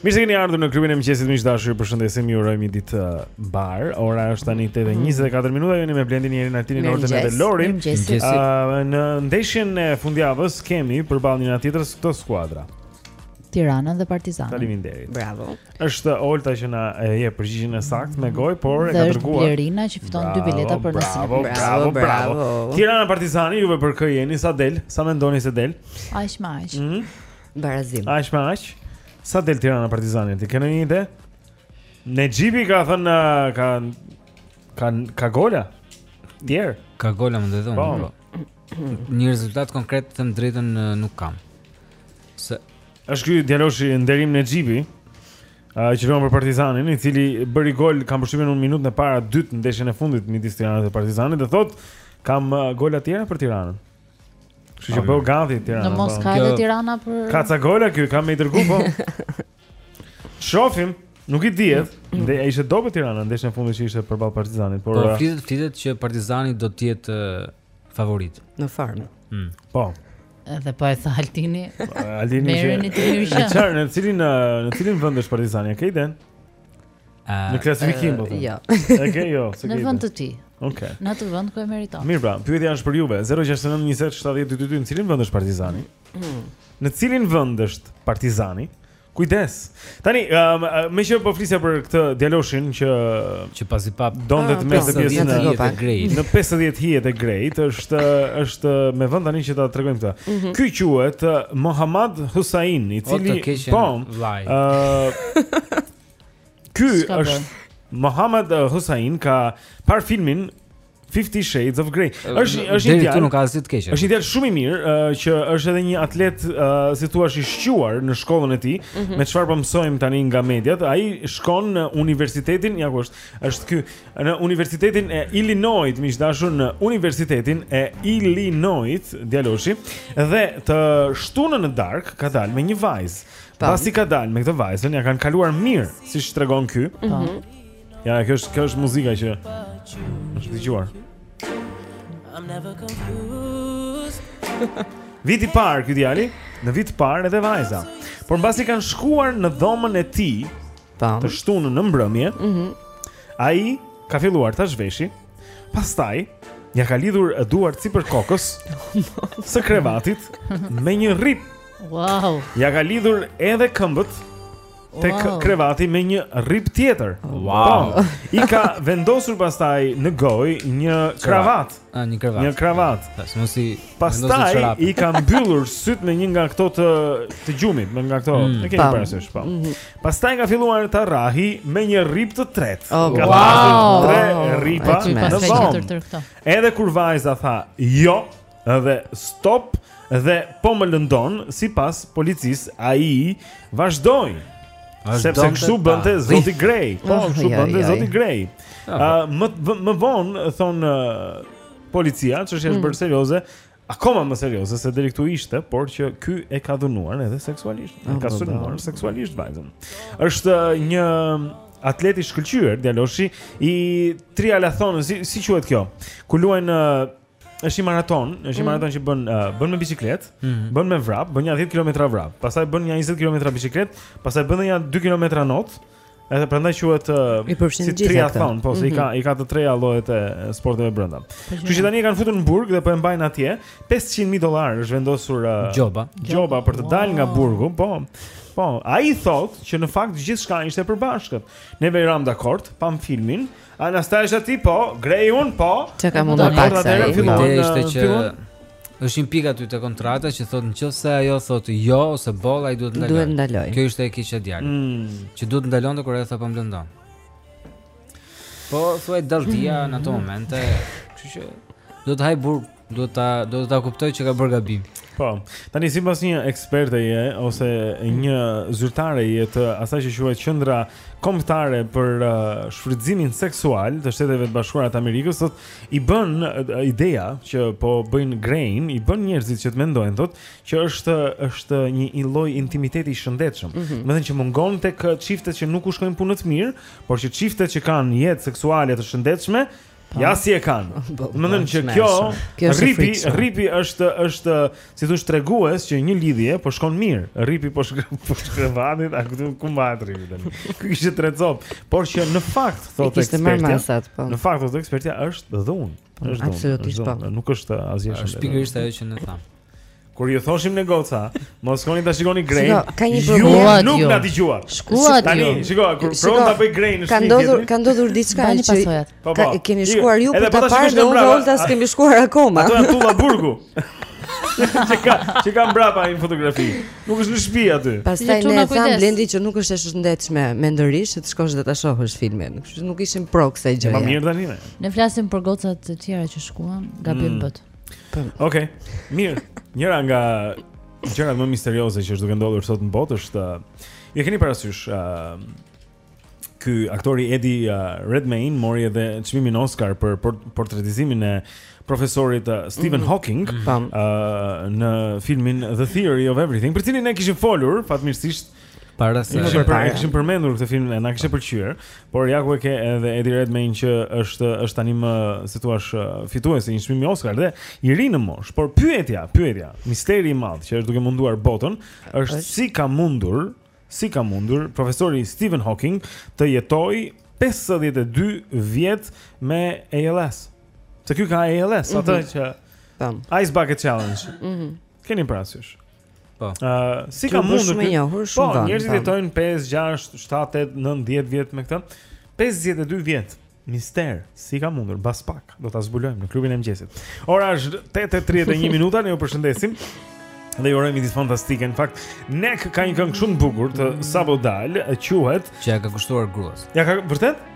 Mirë se keni ardhur në klubin e mëngjesit miq të dashur. Ju përshëndesim, ju urojmë një ditë uh, të mbarë. Ora është tani 8:24 mm. minuta. Jeni me Blendin Erin Altinin Oltën dhe Lorin. Uh, në ndeshjen e fundjavës kemi përballë njëra tjetrës këto skuadra. Tiranën dhe Partizanin. Faleminderit. Bravo. Është Olta që na e jep përgjigjen e saktë me gojë, por edhe e ka dërguar. Është Lerina që fiton dy bileta për nesër. Bravo, bravo, bravo. bravo. Tirana Partizani, juve për kë jeni? Sa del? Sa mendoni se del? Aq më aq. Mhm. Barazim. Aq më aq. Sa del Tirana Partizani? Ti ke ndonjë ide? Nexhipi ka thënë uh, ka ka ka gola. Tjerë. Ka gola me domethënë. Po. po. Një rezultat konkret të them të drejtën uh, nuk kam. Se është ky djaloshi Nderim Nexhipi. Uh, që luan për Partizanin, i cili bëri gol kam përshtypjen në minutën e parë a dytë në ndeshjen e fundit midis Tiranës dhe Partizanit dhe thotë kam uh, gola të tjera për Tiranën. Kështu që bëhu gati Tirana. Në mos ka edhe Tirana për Ka ca gola ky, kam me i dërgu prapë. Shofim, nuk i dihet. Mm. Dhe ishte e dobët Tirana ndeshjen e fundit që ishte përballë Partizanit, por Po uh, flitet flitet që Partizani do të jetë uh, favorit në fakt. Mm. Po. Edhe po e tha Altini. Altini. Merreni të mirë. Në cilin uh, në cilin vend është Partizani? E ke idenë? Në klasifikim po them. Jo. Okej, jo, se Në vend të tij. Okej. Në atë vend ku e meriton. Mirë pra, pyetja është për juve. 069 20 70 222 në cilin vend është Partizani? Mm. Në cilin vend është Partizani? Kujdes. Tani, um, më shumë po flisja për këtë djaloshin që që pasi pa, donte të ah, merrte pjesë në hijet e Greit. Në 50 hijet e Greit është është me vend tani që ta tregojmë këtë. Mhm. Ky quhet uh, Mohammad Hussein, i cili po, ë Ky është Mohamed uh, Hussein ka parë filmin 50 Shades of Grey. Është është një djalë. Deri këtu nuk ka asgjë të keqe. Është një djalë shumë i mirë uh, që është edhe një atlet, uh, si t'thuash, i shquar në shkollën e tij, mm -hmm. me çfarë po mësojmë tani nga mediat. Ai shkon në universitetin, ja ku është, është ky, në universitetin e Illinois, miq të dashur në universitetin e Illinois, djaloshi, dhe të shtunën në darkë ka dalë me një vajzë. Mbasi ka dalë me këtë vajzën, ia kanë kaluar mirë, siç tregon ky. Mhm. Ja, kjo është, kjo është muzika që është dëgjuar. Vit i parë, ky djali, në vit parë edhe vajza. Por mbasi kanë shkuar në dhomën e tij, të shtunën në mbrëmje, mm -hmm. ai ka filluar ta zhveshi, pastaj, ia ka lidhur duart sipër kokës, së krevatit, me një rrip. Wow. Ja ka lidhur edhe këmbët tek wow. krevati me një rrip tjetër. Wow. Po, I ka vendosur pastaj në gojë një kravat. Ah, një kravat. Një kravat. Tash mos i Pastaj i ka mbyllur sytë me një nga këto të të gjumit, me nga këto. Mm. E keni parasysh, po. Mhm. Pastaj ka filluar ta rrahi me një rrip të tretë. Oh, ka wow. tre rripa në vend. Edhe kur vajza tha, "Jo, dhe stop dhe po më lëndon sipas policisë, ai vazhdoi sepse kështu bënte zoti Grey po kështu bënte zoti Grey ah, më më vonë thonë policia që është mm. bërë serioze akoma më serioze se deri këtu ishte porse ky e ka dhunuar edhe seksualisht e ka dhunuar seksualisht vajzën është një atlet i shkëlqyer djaloshi i trialathonës si, si quhet kjo ku luajnë Është një maraton, është një mm. maraton që bën uh, bën me biçikletë, mm -hmm. bën me vrap, bën një 10 kilometra vrap, pastaj bën një 20 kilometra biçikletë, pastaj bën një 2 kilometra not. Edhe prandaj quhet uh, si triathlon, po mm -hmm. se i ka mhm. i ka të treja llojet e sporteve brenda. Po, Kështu që tani e kanë futur në burg dhe po e mbajnë atje. 500.000 dollarë është vendosur uh, gjoba. Gjoba për të dalë nga burgu, po. Po, ai thotë që në fakt gjithçka ishte e përbashkët. Ne ramë dakord, pamë filmin, Anastasia ti po, Grey un po. Çka ka mundur të thotë ajo? Fillon ishte uh, që është një pikë aty te kontrata që thotë në qoftë se ajo thotë jo ose boll ai duhet të ndalojë. Duhet të ndalojë. Kjo ishte e keqja e djalit. Mm. Që duhet të ndalonte kur ajo tha po më lëndon. Po thuaj dalldia mm. në ato momente, kështu që do të hajë burg Do ta do ta kuptojë që ka bërë gabim. Po. Tani sipas një eksperteje ose një zyrtareje të asaj që quhet Qendra Kombëtare për uh, Shfrytëzimin Seksual të Shteteve të Bashkuara të Amerikës, thotë i bën uh, ideja që po bëjnë Greyn, i bën njerëzit që të mendojnë thotë që është është një lloj intimiteti i shëndetshëm. Mm -hmm. Domethënë që mungon tek çiftet që nuk u shkojnë punët mirë, por që çiftet që kanë jetë seksuale të shëndetshme Po. Ja si e kanë. Po, po, Domethënë që kjo rripi, rripi është është si të thuash tregues që një lidhje po shkon mirë. Rripi po shkon po krevatit, a këtu ku mbahet rripi tani? Ky kishte tre copë, por që në fakt thotë ekspertja. Po. Në fakt thotë ekspertja është dhunë. Është dhunë. Absolutisht po. Nuk është asgjë shumë. Është pikërisht ajo që ne thamë. Kur ju thoshim ne goca, mos shkoni ta shikoni Greyn. Ka një problem nuk na dëgjua. Shkuat ju. Tani, shiko, kur provon ta bëjë Greyn në shtëpi. Ka ndodhur, ka ndodhur diçka që pasojat. Po, po. Ka keni shkuar ju për ta parë unë dhe Olta s'kemi shkuar akoma. Ato janë tulla burgu. Që ka, që ka mbrapa një fotografi. Nuk është në shtëpi aty. Pastaj ne thamë Blendi që nuk është e shëndetshme mendërisht të shkosh dhe ta shohësh filmin. Kështu nuk ishim pro kësaj gjëje. Po mirë tani. Ne flasim për gocat e tjera që shkuan, gabim mm. bëtë. Okej. Okay. Mirë. Njëra nga gjërat më misterioze që është duke ndodhur sot në botë është uh, ju keni parasysh uh, ky aktori Eddie uh, Redmayne mori edhe çmimin Oscar për portretizimin e profesorit uh, Stephen mm -hmm. Hawking mm -hmm. uh, në filmin The Theory of Everything, për të cilin ne kishim folur fatmirësisht Para se e kishim përmendur këtë film e na kishte pëlqyer, por ja ku e ke edhe Eddie Redmayne që është është tani më, si thua, fitues i një çmimi Oscar dhe i ri në moshë, por pyetja, pyetja, misteri i madh që është duke munduar botën, është si ka mundur, si ka mundur profesori Stephen Hawking të jetojë 52 vjet me ALS. Se ky ka ALS, mm -hmm. atë mhm. që Tam. Ice Bucket Challenge. Mhm. Mm Keni parasysh? Po. Ëh, uh, si ka mundur të njohur shumë vonë. Po, njerëzit jetojnë 5, 6, 7, 8, 9, 10 vjet me këtë. 52 vjet. Mister, si ka mundur, pas pak, do ta zbulojmë në klubin e mëngjesit. Ora është 8.31 minuta, ne ju përshëndesim Dhe ju urojmë një ditë fantastike. Në fakt, Nek ka një këngë shumë të bukur, Sa bo dal e quhet Që ia ka kushtuar gruas Ia ka, vërtet?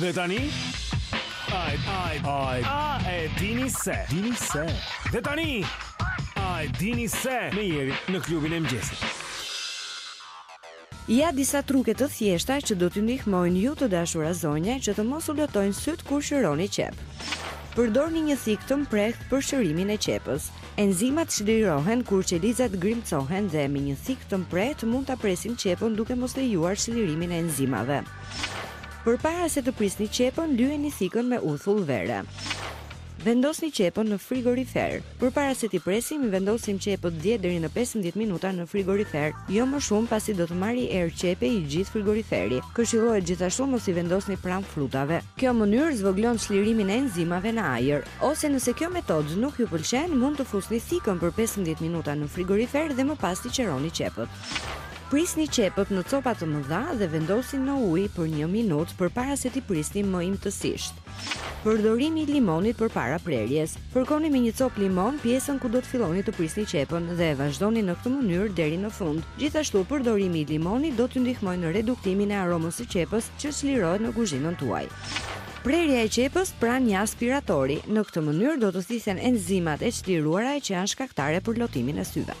Dhe tani Ai ai ai a e dini se dini se Dhe tani a e dini se me Jerin në klubin e mëngjesit Ja disa truke të thjeshta që do t'ju ndihmojnë ju të dashura zonja që të mos u lotojnë sytë kur qëroni qepë. Përdorni një thikë të mprehtë për qërimin e qepës. Enzimat çlirohen kur qelizat grimcohen dhe me një thikë të mprehtë mund ta presim qepën duke mos lejuar çlirimin e enzimave. Përpara se të prisni qepën, lyeni thikën me uthull vere. Vendosni qepën në frigorifer. Përpara se t'i presim, i vendosim qepët dhjetë deri në pesëmbëdhjetë minuta në frigorifer, jo më shumë pasi do të marrë erë qepe i gjithë frigoriferi. Këshillohet gjithashtu mos i vendosni pranë frutave. Kjo mënyrë zvogëlon çlirimin e enzimave në ajër. Ose nëse kjo metodë nuk ju pëlqen, mund të fusni thikën për pesëmbëdhjetë minuta në frigorifer dhe më pas t'i qëroni qepët. Prisni qepët në copa të mëdha dhe vendosni në ujë për një minutë përpara se t'i prisni më imtësisht. Përdorimi i limonit përpara prerjes. Fërkoni me një copë limon pjesën ku do të filloni të prisni qepën dhe vazhdoni në këtë mënyrë deri në fund. Gjithashtu, përdorimi i limonit do t'ju ndihmojë në reduktimin e aromës së qepës që çlirohet në kuzhinën tuaj. Prerja e qepës pranë një aspiratori. Në këtë mënyrë do të thithen enzimat e çliruara që janë shkaktare për lotimin e syve.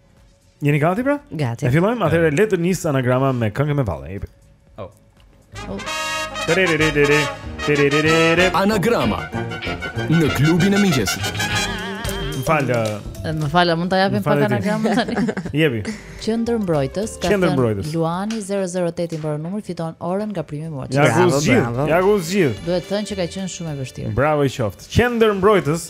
Jeni gati pra? Gati. E fillojmë, atëherë le të nis anagrama me këngën me valle. Jepi. Oh. Anagrama në klubin e mëngjesit. Më fal. Më fal, mund ta japim pak anagrama tani. Jepi. Qendër mbrojtës, ka thënë Luani 008 i mbaron numri, fiton orën nga primi Moçi. Ja ku zgjidh. Ja ku zgjidh. Duhet thënë që ka qenë shumë e vështirë. Bravo i qoftë. Qendër mbrojtës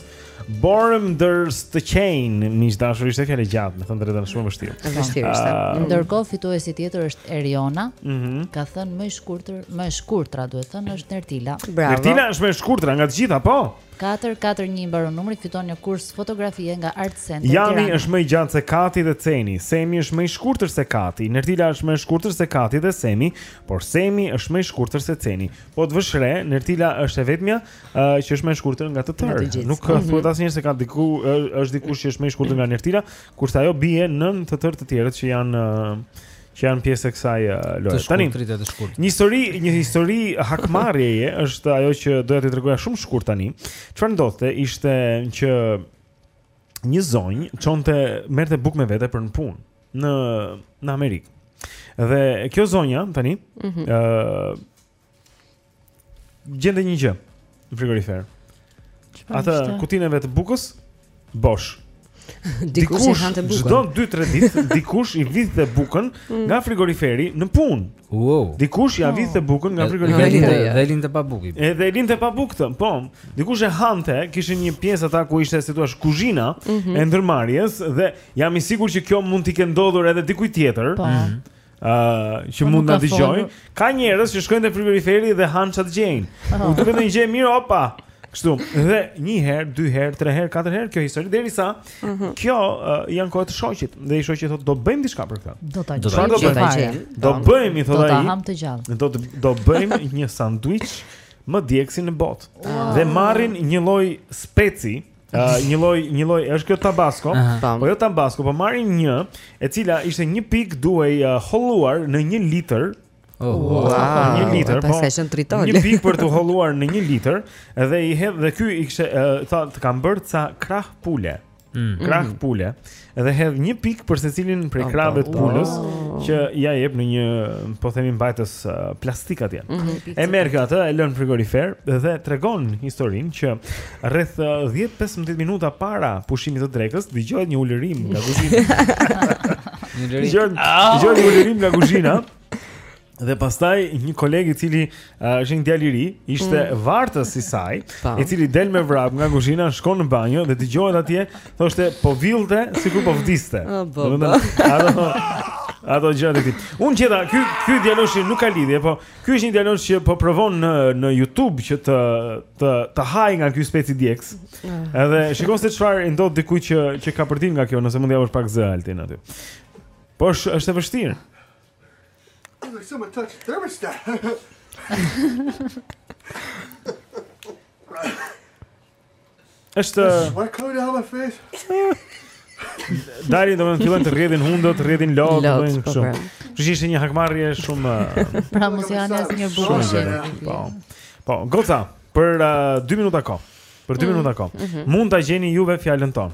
Borëm dërës të qenë Miq të dashur ishte fjalë e gjatë Me thënë të drejtën shumë e vështirë E vështirë ishte uh, Ndërkohë fituesi tjetër është Eriona mm -hmm. Ka thënë më i shkurtër Më e shkurtra duhet thënë është Nertila Bravo Nertila është më e shkurtra nga të gjitha po 441 mbaron numri fiton një kurs fotografie nga Art Center Tirana. Jani është më i gjatë se Kati dhe Ceni, Semi është më i shkurtër se Kati, Nertila është më e shkurtër se Kati dhe Semi, por Semi është më i shkurtër se Ceni. Po të vësh re, Nertila është e vetmja Uh, që është më e shkurtër nga të tërë. Nuk ka mhm. thuhet asnjëherë se ka diku është dikush që është më i shkurtër nga Nertila, kurse ajo bie nën të tërë të tjerët që janë që janë pjesë e kësaj uh, loje. Tani, një histori, një histori hakmarrjeje është ajo që doja të tregoja shumë shkurt tani. Çfarë ndodhte ishte që një zonjë çonte merrte bukë me vete për në punë në në Amerikë. Dhe kjo zonja tani, ëh, mm -hmm. uh, Gjende një gjë në frigorifer. Atë kutinë e vet të bukës bosh. Dikush i hante bukën. Çdo 2-3 ditë dikush i vidhte bukën mm. nga frigoriferi në punë. Wow. Dikush ja vidhte oh. bukën nga frigoriferi. Dhe e linte pa bukë. Edhe e linte pa bukë, po. Dikush e hante, kishin një pjesë ata ku ishte si të thuash kuzhina mhm. e ndërmarrjes dhe jam i sigurt që kjo mund t'i ketë ndodhur edhe dikujt tjetër. Po. Mhm. Uh, që po mund të na dëgjojnë ka njerëz që shkojnë te frigoriferi dhe han ça të gjejnë. Oh. U duket një gjë e mirë, opa. Kështu, dhe një herë, dy herë, tre herë, katër herë kjo histori derisa uh mhm. -huh. kjo uh, i ankohet të shoqit dhe i shoqi thotë do bëjmë diçka për këtë. Do ta gjejmë. Do ta gjejmë. Do bëjmë, thotë ai. Do ta ham të gjallë. Do të do bëjmë një sanduiç më djegësi në botë. Wow. Dhe marrin një lloj speci, Uh, një lloj një lloj është kjo tabasco, po jo tabasco, po marrin një e cila ishte një pikë duhej uh, holluar në 1 litër. Oh, wow. wow. Një litër, po. Një pikë për t'u holluar në 1 litër dhe i hedh dhe ky i kishte uh, tha të kam bërë ca krah pule. Mm. Krah pule. Edhe hedh një pikë për secilin prej krahëve të pulës që ja jep në një, po themi mbajtës uh, plastik atje. Mm -hmm. E merr kjo atë, e lën në frigorifer dhe tregon historinë që rreth 10-15 uh, minuta para pushimit të drekës dëgjohet një ulërimë nga kuzhina. Një ulërimë. Dëgjohet një ulërimë nga kuzhina. Dhe pastaj një koleg i cili uh, është një djalë i ri, ishte mm. vartës i saj, po. i cili del me vrap nga kuzhina, shkon në banjo dhe dëgjohej atje, thoshte po villte sikur po vdiste. Oh, bo, bo. Ato ato gjëra të tij. Unë e gjeta, ky ky djaloshi nuk ka lidhje, po ky është një djalosh që po provon në në YouTube që të të të hajë nga ky speci djegës. Ah. Edhe shikon se çfarë i ndodh dikujt që që ka përdorë nga kjo, nëse mund të japësh pak zë Altin aty. Po është është e vështirë. Like someone touched thermostat. Është What color do have a face? Tani do të fillojnë të rrjedhin hundët, rrjedhin lot, do bëjnë kështu. Po, po. Kështu që ishte një hakmarrje shumë Pra mos janë as një bushë. Po. Po, goca për 2 uh, minuta kohë. Për 2 mm. minuta kohë. Mm -hmm. Mund ta gjeni juve fjalën tonë.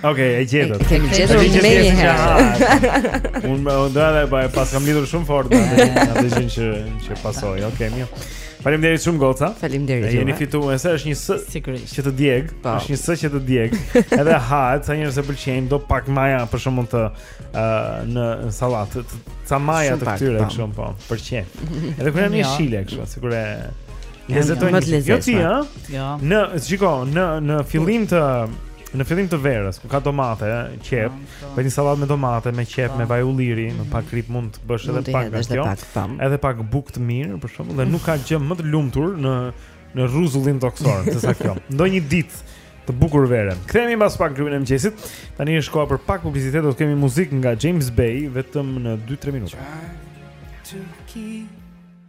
Ok, e gjetët. Kemi gjetur një me. një herë. Unë mendoja dhe pa, pas kam e lidur shumë fort në atë gjënë që, që pasoi. Ok, mirë. Faleminderit shumë goca. Faleminderit shumë. E jeni fituese, është një s Sigurisht. që të djeg. Po. është një s që të djeg. Edhe hahet, ca njerëz e pëlqejnë, do pak maja për shembull uh, në sallatë. Ca maja shumë të këtyre, kështu, po, pëlqen. Edhe kur janë jeshile, kështu, sikur e E lezetojnë më të lezetshme. Jo. Në, shiko, në në fillim të në fillim të verës, kur ka domate, qepë, po, po. një sallatë me domate, me qepë, me po. vaj ulliri, me pak kripë mund të bësh edhe pak nga kjo. Edhe pak bukë të mirë për shembull dhe nuk ka gjë më të lumtur në në rruzullin tokësor, se sa kjo. Ndonjë ditë të bukur vere. Kthehemi mbas pak grupi i mëngjesit. Tani është koha për pak publicitet, do të kemi muzikë nga James Bay vetëm në 2-3 minuta.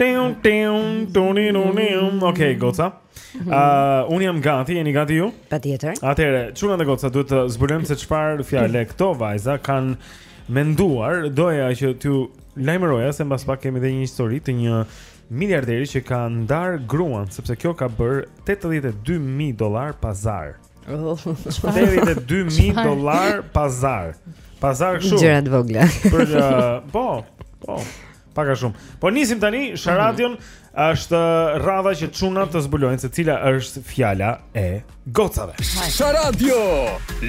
Teun teun tonin unim. Okej, goca. Ëh, mhm. uh, unë jam gati, jeni gati ju? Patjetër. Atëhere, çuna dhe goca duhet të zbulojmë se çfarë fjale këto vajza kanë menduar. Doja që t'ju lajmëroja se mbas pak kemi dhe një histori të një Miliarderi që ka ndarë gruan sepse kjo ka bërë 82000 dollar pazar. Oh. 82000 dollar pazar. Pazar kështu. Gjëra të vogla. Për uh, po, po. Pak a shumë. Po nisim tani Sharadio-n mm -hmm. është rradha që çunat të zbulojnë se cila është fjala e gocave. Sharadio,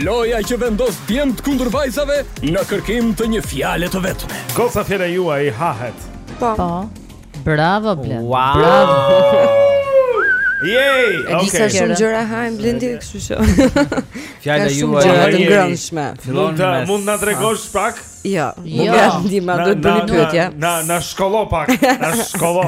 loja që vendos djemt kundër vajzave në kërkim të një fjale të vetme. Goca fjala juaj hahet. Po. po. Bravo Blendi. Wow. Bravo. Yay! Okay. E di sa shumë gjëra hamë Blendi, kështu që. Fjala juaj është e ngrënshme. Fillon, a mund na tregosh pak? Jo. Jo. Ndihma do të bëni pyetje. Na na shkollo pak. Na shkollo.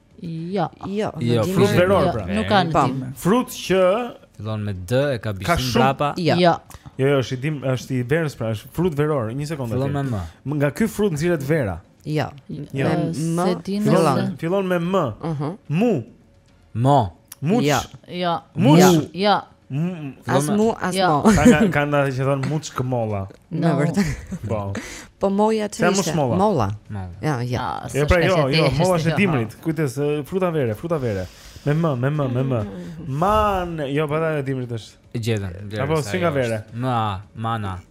Jo. Jo, jo frut veror jo, pra. Nuk ka në dimër. Frut që fillon me D e ka bishtin prapa. Jo. jo. Jo, jo, është i dim, është i verës pra, është frut veror, një sekondë. Fillon me M. Nga ky frut nxirret vera. Jo. Jo. Me M. Fillon, fillon me M. Mhm. Mu. Mo. Muç. Jo. Jo. Muç. Jo. Mm, as mu, as jo. mo. Ka nga ata që thonë muç këmolla. Në vërtet. Po. Po moja ç'është? Sa muç molla? Molla. Ja, ja. Ah, jo, pra jo, jo, molla është dimrit. Kujdes, fruta vere, fruta vere. Me më, me më, me më. Man, jo, pra e dimrit është. Gjetën. Apo s'i ngjan vere? Ma, mana.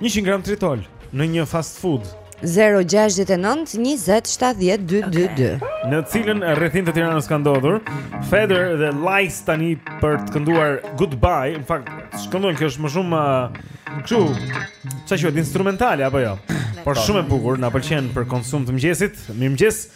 100 gram tritol në një fast food. 0-6-9-20-70-2-2-2 Në cilën rrethinë të Tiranës ka ndodhur Feder dhe Lajs tani për të kënduar Goodbye Në fakt, s'këndojnë kjo është më shumë uh, Këshu, që quhet instrumentale, apo jo Por shumë e bukur, na pëlqen për konsum të mëgjesit Mirë mëgjes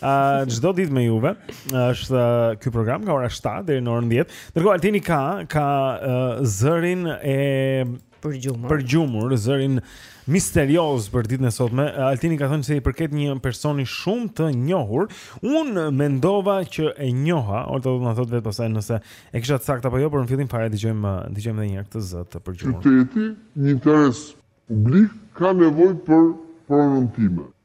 Uh, çdo ditë me juve është uh, ky program nga ora 7 deri në orën 10. Ndërkohë Altini ka ka uh, zërin e përgjumur. Përgjumur zërin misterioz për ditën e sotme. Altini ka thënë se i përket një personi shumë të njohur. Unë mendova që e njoha, Olta do të na thotë vetë pastaj nëse e kisha të saktë apo jo, por në fillim fare dëgjojmë dëgjojmë edhe një herë këtë zë të përgjumur. Qyteti, një interes publik ka nevojë për pronën time.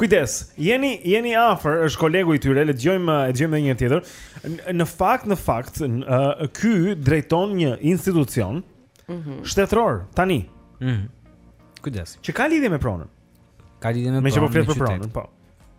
Kujdes, jeni jeni afër, është kolegu i tyre, le të dëgjojmë e dëgjojmë edhe një tjetër. Në, në fakt, në fakt, në, ë, ky drejton një institucion Mhm. shtetëror tani, Mhm. Kujdes. që ka lidhje me pronën. Ka lidhje me Me që po pronën, flet me për qytet. pronën, po.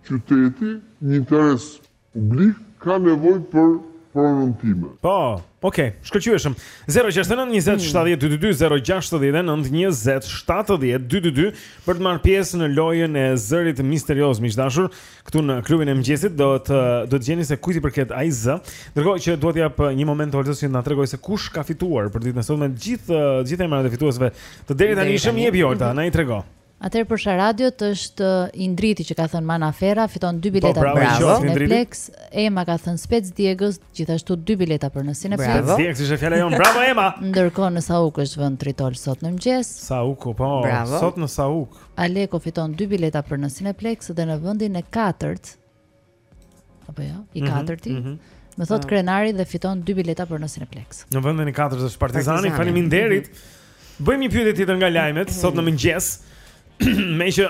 qyteti një interes Publik ka nevojë për pronën time. Po, okay, shkëlqyeshëm. 069 20 70 222 069 20 70 222 për të marrë pjesë në lojën e zërit misterioz miq të dashur. Këtu në klubin e mëngjesit duhet të gjeni se kujt i përket ai zë. Ndërkohë që dua t'i jap një moment Oltës që të na tregojë se kush ka fituar për ditën e sotme gjithë gjithë emrat e fituesve të deritanishëm. Jepi Olta, na i trego. Atëherë për Sharadion është uh, Indriti që ka thënë manaferra, fiton dy Po, bileta bravo, për në, bravo Indriti, Cineplex. Ema ka thënë spec djegës, gjithashtu dy bileta për në Cineplex. Bravo. Djegës ishte fjala jonë. Bravo Ema. Ndërkohë në Sauk është vënë tritol sot në mëngjes. Sauku, po, Bravo. sot në Sauk. Aleko fiton dy bileta për në Cineplex dhe në vendin e katërt Apo jo, i mhm, katërti. Mm -hmm. Më thot po. Krenari dhe fiton dy bileta për në Cineplex. Në vendin e katërt është Partizani. Faleminderit. Mm -hmm. Bëjmë një pyetje tjetër nga lajmet mm -hmm. sot në mëngjes. Me që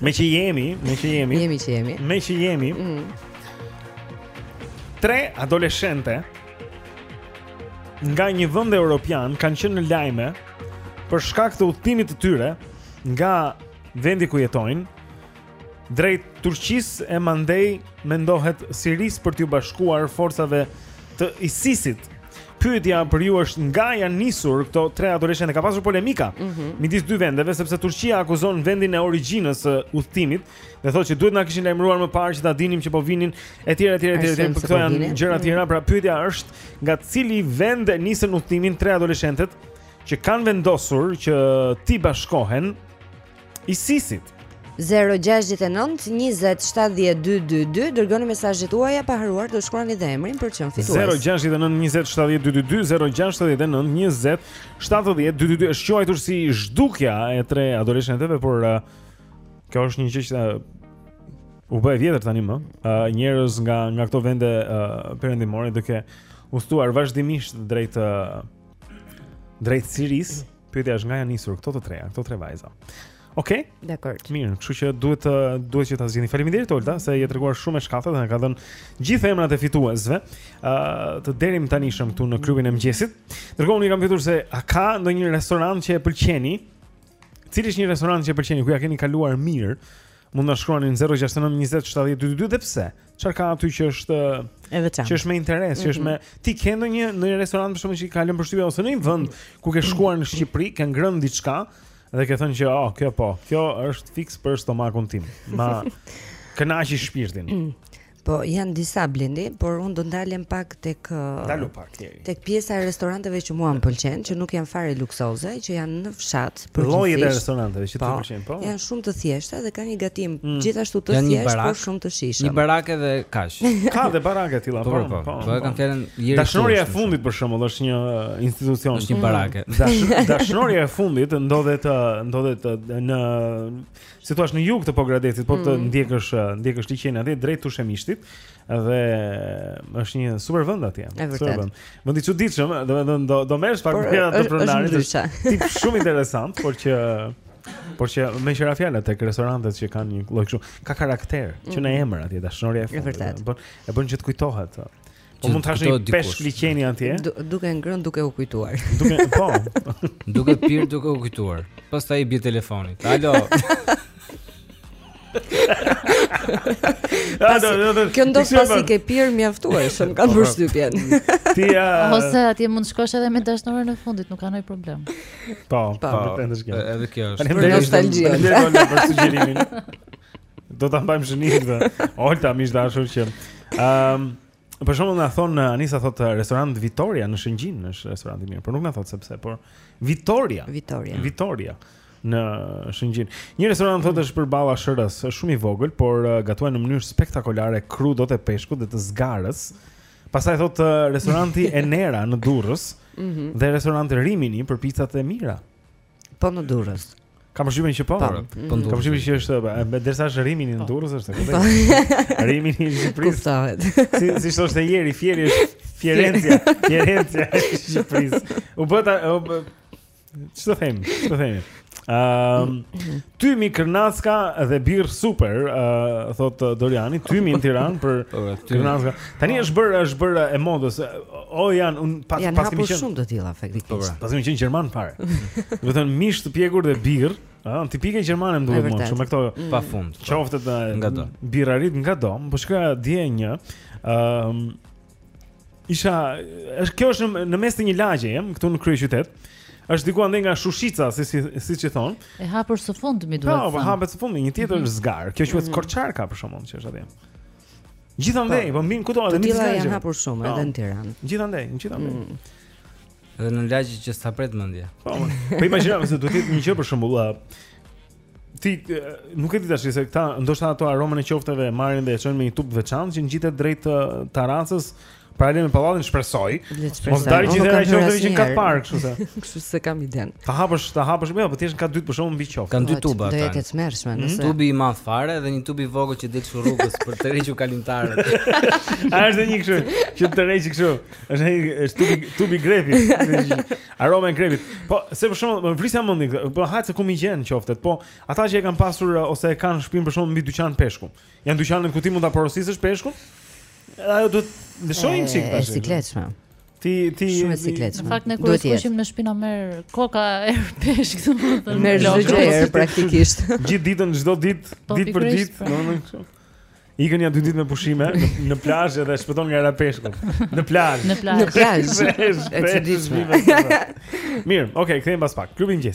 Me që jemi, me që jemi. Jemi që jemi. Me që jemi. Mm -hmm. Tre adoleshente nga një vend europian kanë qenë në lajme për shkak të udhëtimit të tyre nga vendi ku jetojnë Drejt Turqisë e mandej mendohet Sirisë për t'ju bashkuar forcave të ISIS-it. Pyetja për ju është nga janë nisur këto tre adoleshente ka pasur polemika mm -hmm. midis dy vendeve sepse Turqia akuzon vendin e origjinës së udhëtimit dhe thotë që duhet na kishin lajmëruar më parë që ta dinim që po vinin etj etj etj etj këto po janë gjëra të tjera pra pyetja është nga cili vend e nisën udhëtimin tre adoleshentet që kanë vendosur që ti bashkohen ISIS-it. 0-6-9-20-70-222 Dërgoni mesazhet tuaja pa harruar të shkruani dhe emrin për të qenë fitues 0-6-9-20-70-222 0-6-9-20-70-222 është quajtur si zhdukja e tre adoleshenteve Por uh, kjo është një gjë që uh, u bë e vjetër tani më uh, Njerëz nga, nga këto vende uh, perëndimore duke udhëtuar vazhdimisht drejt, uh, drejt Sirisë Pyetja është nga janë nisur këto të treja, këto tre vajza. Okej. Okay? Dakor. Mirë, kështu që duhet të duhet që ta zgjidhni. Faleminderit Olta se je treguar shumë e shkathët dhe na ke dhënë gjithë emrat e fituesve. Ë uh, të deritanishëm këtu në klubin e mëngjesit. Ndërkohë unë i kam pyetur se a ka ndonjë restorant që e pëlqeni? Cili është një restorant që e pëlqeni ku ja keni kaluar mirë? Mund na shkruani në 069 20 70 222 dhe pse? Çfarë ka aty që është e veçantë? Që është me interes, mm -hmm. që është me mhm. ti ke ndonjë ndonjë restorant për shembull që të ka lënë përshtypje ose ndonjë vend ku ke shkuar në Shqipëri, ke ngrënë diçka dhe ke thënë që oh, kjo po, kjo është fiks për stomakun tim. Ma kënaqi shpirtin. Mm. Po janë disa Blendi, por unë do ndalem pak tek Dalu pak deri. Tek pjesa e restoranteve që mua më pëlqen, që nuk janë fare luksoze, që janë në fshat, për llojet e restoranteve që po, të pëlqen, po. Janë shumë të thjeshta dhe kanë një gatim mm. gjithashtu të thjeshtë, por shumë të shijshëm. Një barake dhe kaq. Ka dhe barake të tilla, po. Po, po. Do e kam fjalën Jeri. Dashnorja e fundit për shembull është një uh, institucion. Është një barake. Mm. Dashnorja e fundit ndodhet uh, ndodhet uh, në si thua në jug të Pogradecit, po të mm. ndjekësh ndjekësh liqenin atje drejt Tushemishtit Dhe është një super vend atje. Super vend. Vend i çuditshëm, domethënë do do merresh pak me atë pronarin. Është tip shumë interesant, por që por që meqë ra fjala tek restorantet që kanë një lloj kështu, ka karakter që në mhm. emër atje Dashnorja e fundit. Po e bën që të kujtohet. Po mund të hash një peshk liqeni atje. Duke ngrënë, duke u kujtuar. Duke po. Duke pirë, duke u kujtuar. Pastaj i bie telefonit. Alo. Kjo ndodh pasi ke pirë mjaftueshëm, kam po, po. përshtypjen. Ti ja. Ose atje mund të shkosh edhe me dashnoren e fundit, nuk ka ndonjë problem. Po, po, po. po edhe kjo. Edhe kjo është. Për nostalgji. Faleminderit për sugjerimin. Do ta mbajmë shënim dhe Olta m'ish dashur që ëm um, Për shembull na thonë eh, Anisa thotë eh, restorant Vitoria në Shëngjin, është restorant i mirë, por nuk na thotë se pse, por Vitoria. Vitoria. Mm. Vitoria në Shëngjin. Një restorant thotë është përballë SHR-s, është shumë i vogël, por uh, gatuan në mënyrë spektakulare krudot e peshkut dhe të zgarës. Pastaj thotë uh, restoranti Enera në Durrës Mhm. dhe restoranti Rimini për picat e mira. Po në Durrës. Kam përshtypjen që po. Po, mm. po Kam përshtypjen që është, derisa është Rimini në po. Durrës është. Po. Rimini në Shqipëri. Kuptohet. Si si thoshte ieri, Fieri është Fierencia, Fierencia e Shqipërisë. U, bo bo, ç'të them, ç'të them. Ehm, um, Tymi kërnacka dhe birrë super, uh, thotë Doriani, Tymi në Tiranë për kërnacka. Tani është bërë është bërë e modës. O janë un pas pas kemi qenë shumë të tilla faktikisht. Po, pra. Pas kemi qenë gjermanë fare. Domethënë mish të pjekur dhe birrë, ëh, ah, tipike gjermane më duket më shumë me këto mm. pafund. Po. Qoftet ngado. Birraritë ngado, po shkoja dje një. Ëm ehm, Isha, është kjo është në, në mes të një lagje, jam këtu në kryeqytet. Është diku andej nga Shushica, si si siç i thonë. E hapur së fundmi duket. Po, po hapet së fundmi, një tjetër mm -hmm. zgarë. Kjo quhet mm -hmm. Korçarka për shembull që është atje. Gjithandej, po, po mbijnë kudo edhe në Tiranë. Janë hapur shumë edhe po. në Tiranë. Gjithandej, gjithandej. Mm. Edhe në lagje që s'ta pret mendja. Po. Po imagjino se duhet të jetë një gjë për shembull, ti nuk e di tash se këta ndoshta ato aromën e qofteve marrin dhe e çojnë me një tub të veçantë që ngjitet drejt taracës Paralel me pallatin shpresoj. Mos dalë gjithë era që është një kat parë, kështu se. Kështu s'e kam idenë. Ta hapësh, ta hapësh më, po ti është kat dytë për shembull mbi qofte. Kanë dy tuba. Do jetë e tmerrshme hmm? nëse. Tubi i madh fare dhe një tub i vogël që del drejt rrugës për të tërhequr kalimtarët. A është një kështu që të tërheqi kështu? Është ai është tubi tubi grepi. Aroma e grepit. Po se për shembull më vrisja mendjen, po hajt se ku më vjen qofte. Po ata që e kanë pasur ose e kanë shpinë për shembull mbi dyqan peshku. Janë dyqanet ku ti mund ta porosisësh peshkun? Edhe ajo duhet të jetë një çik tash. Është e sikletshme. Ti ti shumë e sikletshme. Në fakt ne kur skuqim në shpi merr koka erë peshk domethënë. Merr çdo gjë praktikisht. Gjithë ditën, çdo ditë, po, ditë për ditë, po. domethënë kështu. Ikën ja dy ditë me pushime në, në plazh dhe shpëton nga era e peshkut. Në plazh. Në plazh. Në plazh. Është e çuditshme. Mirë, okay, kthehemi pas pak. Klubi i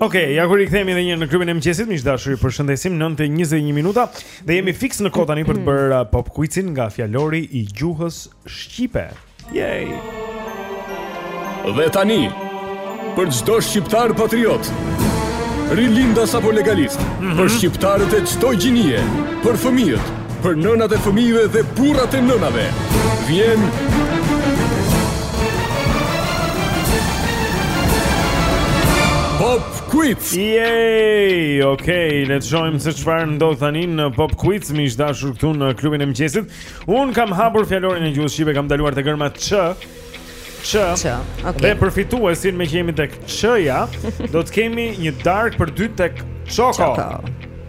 Ok, ja ku rikthehemi edhe një herë në klubin e mëngjesit, miq të dashur, ju përshëndesim 9:21 minuta dhe jemi fiks në kohë tani për të bërë uh, pop quizin nga fjalori i gjuhës shqipe. Yay! Dhe tani, për çdo shqiptar patriot, rilindas apo legalist, për shqiptarët e çdo gjinie, për fëmijët, Për nënat e fëmijëve dhe burrat e nënave vjen Pop Quiz. Yay! Okej, okay, le të shohim se çfarë ndodh tani në Pop Quiz, miq të dashur këtu në klubin e mëngjesit. Unë kam hapur fjalorin e gjuhës shqipe, kam ndaluar te gërma ç. Ç. Ç. Okay. Dhe për fituesin meqë jemi tek Ç-ja, do të kemi një darkë për dy tek Choco.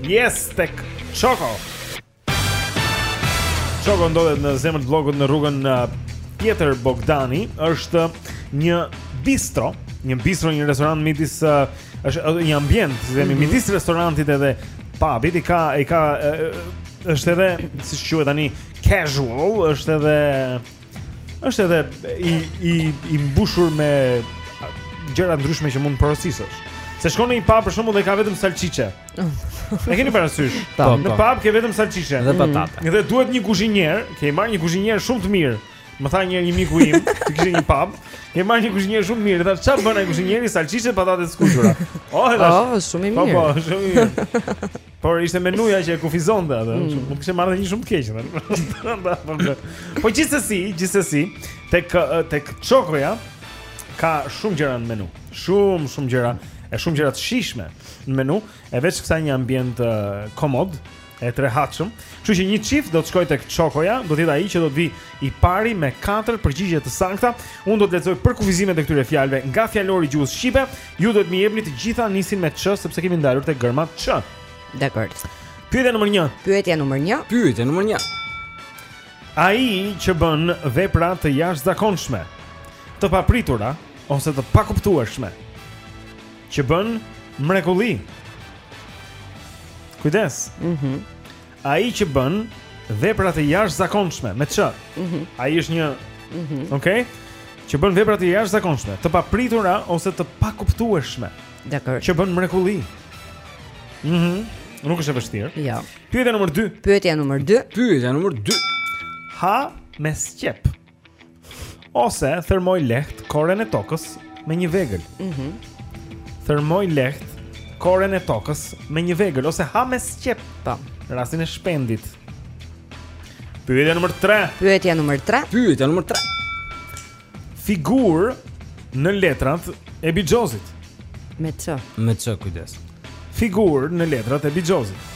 Yes tek Choco. Choco ndodhet në zemër të bllokut në rrugën uh, Pjetër Bogdani, është një bistro, një bistro, një restorant midis uh, është uh, një ambient, si themi, mm -hmm. midis restorantit edhe pubit, i ka i ka është edhe siç quhet tani casual, është edhe Është edhe i i i mbushur me gjëra të ndryshme që mund të porositësh. Se shkon në një pub për shembull dhe ka vetëm salçiçe. E keni parasysh? Po, në po. pub ke vetëm salçiçe dhe patate. Mm. Dhe duhet një kuzhinier, ke marrë një kuzhinier shumë të mirë. Më tha një një miku im, që kishte një pub, kam marrë një kuzhinier shumë të mirë. Tha, "Çfarë bën ai kuzhinieri? Salçiçe, patate të skuqura." Oh, i thashë. Oh, shumë i po, mirë. Po, po, shumë i mirë. Por ishte menuja që e kufizonte atë, mm. mund të kishte marrë një shumë të keq atë. Po gjithsesi, gjithsesi, tek tek çokoja ka shumë gjëra në menu. Shumë, shumë gjëra, e shumë gjëra të shijshme në menu, e veç kësaj një ambient uh, komod e të rehatshëm. Kështu që një çift do të shkojë tek çokoja, do të jetë ai që do të vijë i pari me katër përgjigje të sakta. Unë do të lexoj përkufizimet e këtyre fjalëve nga fjalori i gjuhës shqipe Ju duhet të m'i jepni të gjitha nisin me ç sepse kemi ndalur te gërma ç. Dakord. Pyetja numër 1. Pyetja numër 1. Pyetja numër 1. Ai që bën vepra të jashtëzakonshme, të papritura ose të pakuptueshme, që bën mrekulli. Kujdes. Mhm. Mm Ai që bën vepra të jashtëzakonshme, me ç. Mhm. Ai është një Mhm. Okej. Që bën vepra të jashtëzakonshme, të papritura ose të pakuptueshme. Dakord. Që bën mrekulli. Mhm. Nuk është e vështirë. Jo. Pyetja nr. 2. Pyetja numër 2. Pyetja numër 2. Ha me sqep. Ose thërrmoj lehtë koren e tokës me një vegël. Mhm. Mm thërrmoj lehtë koren e tokës me një vegël ose ha me sqep. Po. Në rastin e shpendit. Pyetja nr. 3. Pyetja nr. 3. Pyetja nr. 3. Figurë në letrat e bixhozit. Me ç. Me ç kujdes. Figurë në letrat e bixhozit.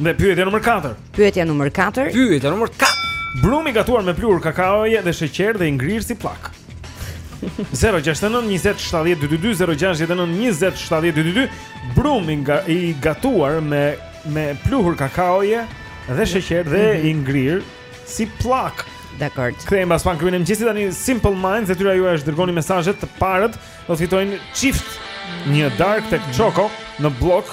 Dhe pyetja numër 4 Pyetja numër 4 Pyetja numër 4 Brumi gatuar me pluhur kakaoje dhe sheqer dhe i ngrirë si pllakë 069 20 70 222 069 20 70 222 Brumi nga, i gatuar me, me pluhur kakaoje dhe sheqer dhe mm -hmm. i ngrirë si pllakë Dakord. Kthehem pas pak klubi i mëngjesit tani Simple Minds detyra juaj është dërgoni mesazhet të parët do të fitojnë çift një darkë tek Çoko në bllok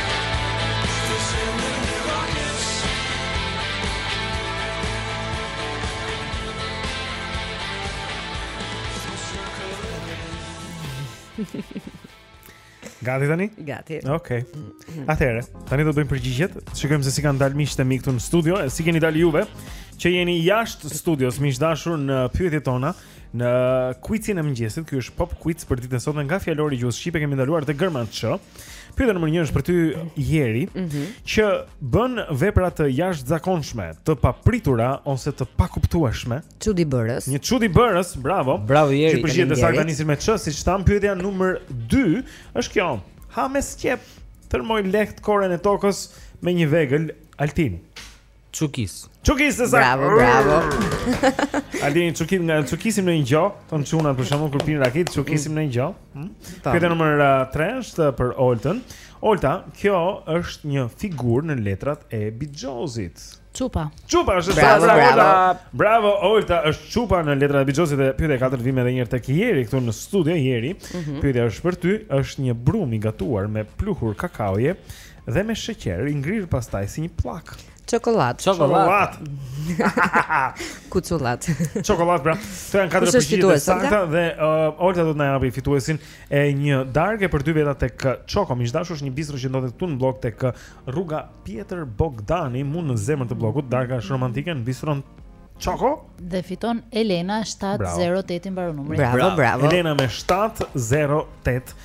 Gati tani? Gati. Okej. Okay. Mhm. Atëherë, tani do të bëjmë përgjigjet. Shikojmë se si kanë dalë miqtë mi këtu në studio, e si keni dalë juve që jeni jashtë studios, miq të dashur në pyetjet tona, në quizin e mëngjesit. Ky është pop quiz për ditën e sotme nga fjalori i gjuhës shqipe. Kemi ndaluar te gërma ç. Pyetja nr. 1 është për ty Jeri, mm -hmm. që bën vepra të jashtëzakonshme, të papritura ose të pakuptueshme. Çudibërës. Një çudibërës, bravo. Bravo Jeri. Që përgjigjet e sakta nisin me ç, siç thamë pyetja nr. 2 është kjo. Ha me sqep, thërrmoj lehtë koren e tokës me një vegël Altin. Çukis. Çukis është e saktë. Bravo, bravo. A dini çukit nga çukisim nënjë gjo? Thonë çuna për shaka kur pin rakit çukisim nënjë gjo. Hm? Pyetja numër 3 uh, është për Oltën. Olta, kjo është një figurë në letrat e Bixhozit. Çupa. Çupa është bravo, bravo, bravo. Bravo Olta, është çupa në letrat e Bixhozit dhe pyetja e katërt vijmë edhe një herë tek Jeri këtu në studio Jeri. Mm -hmm. Pyetja është për ty, është një brum i gatuar me pluhur kakaoje Dhe me sheqer i ngrirë pastaj si një pllakë. Çokollatë. Çokollatë. Kuçollatë. Çokollatë, pra. Këto janë katër përgjigje të sakta dhe uh, Olta do të na japi fituesin e një darke për dy veta tek Çoko. Miq të dashur është një bistro që ndodhet këtu në bllok tek rruga Pjetër Bogdani, mu në zemër të bllokut, darka është romantike në bistron Çoko dhe fiton Elena 708 i mbaron numri. Bravo, bravo. Elena me 708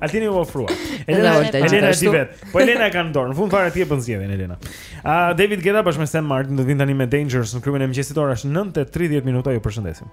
Altini u ofrua. Elena, Elena di vetë. Po Elena e ka në dorë. Në fund fare ti e bën zgjedhjen Elena. A uh, David Guetta bashkë me Sam Martin do vinë tani me Dangerous në klubin e mëngjesit ora është 9:30 minuta. Ju përshëndesim.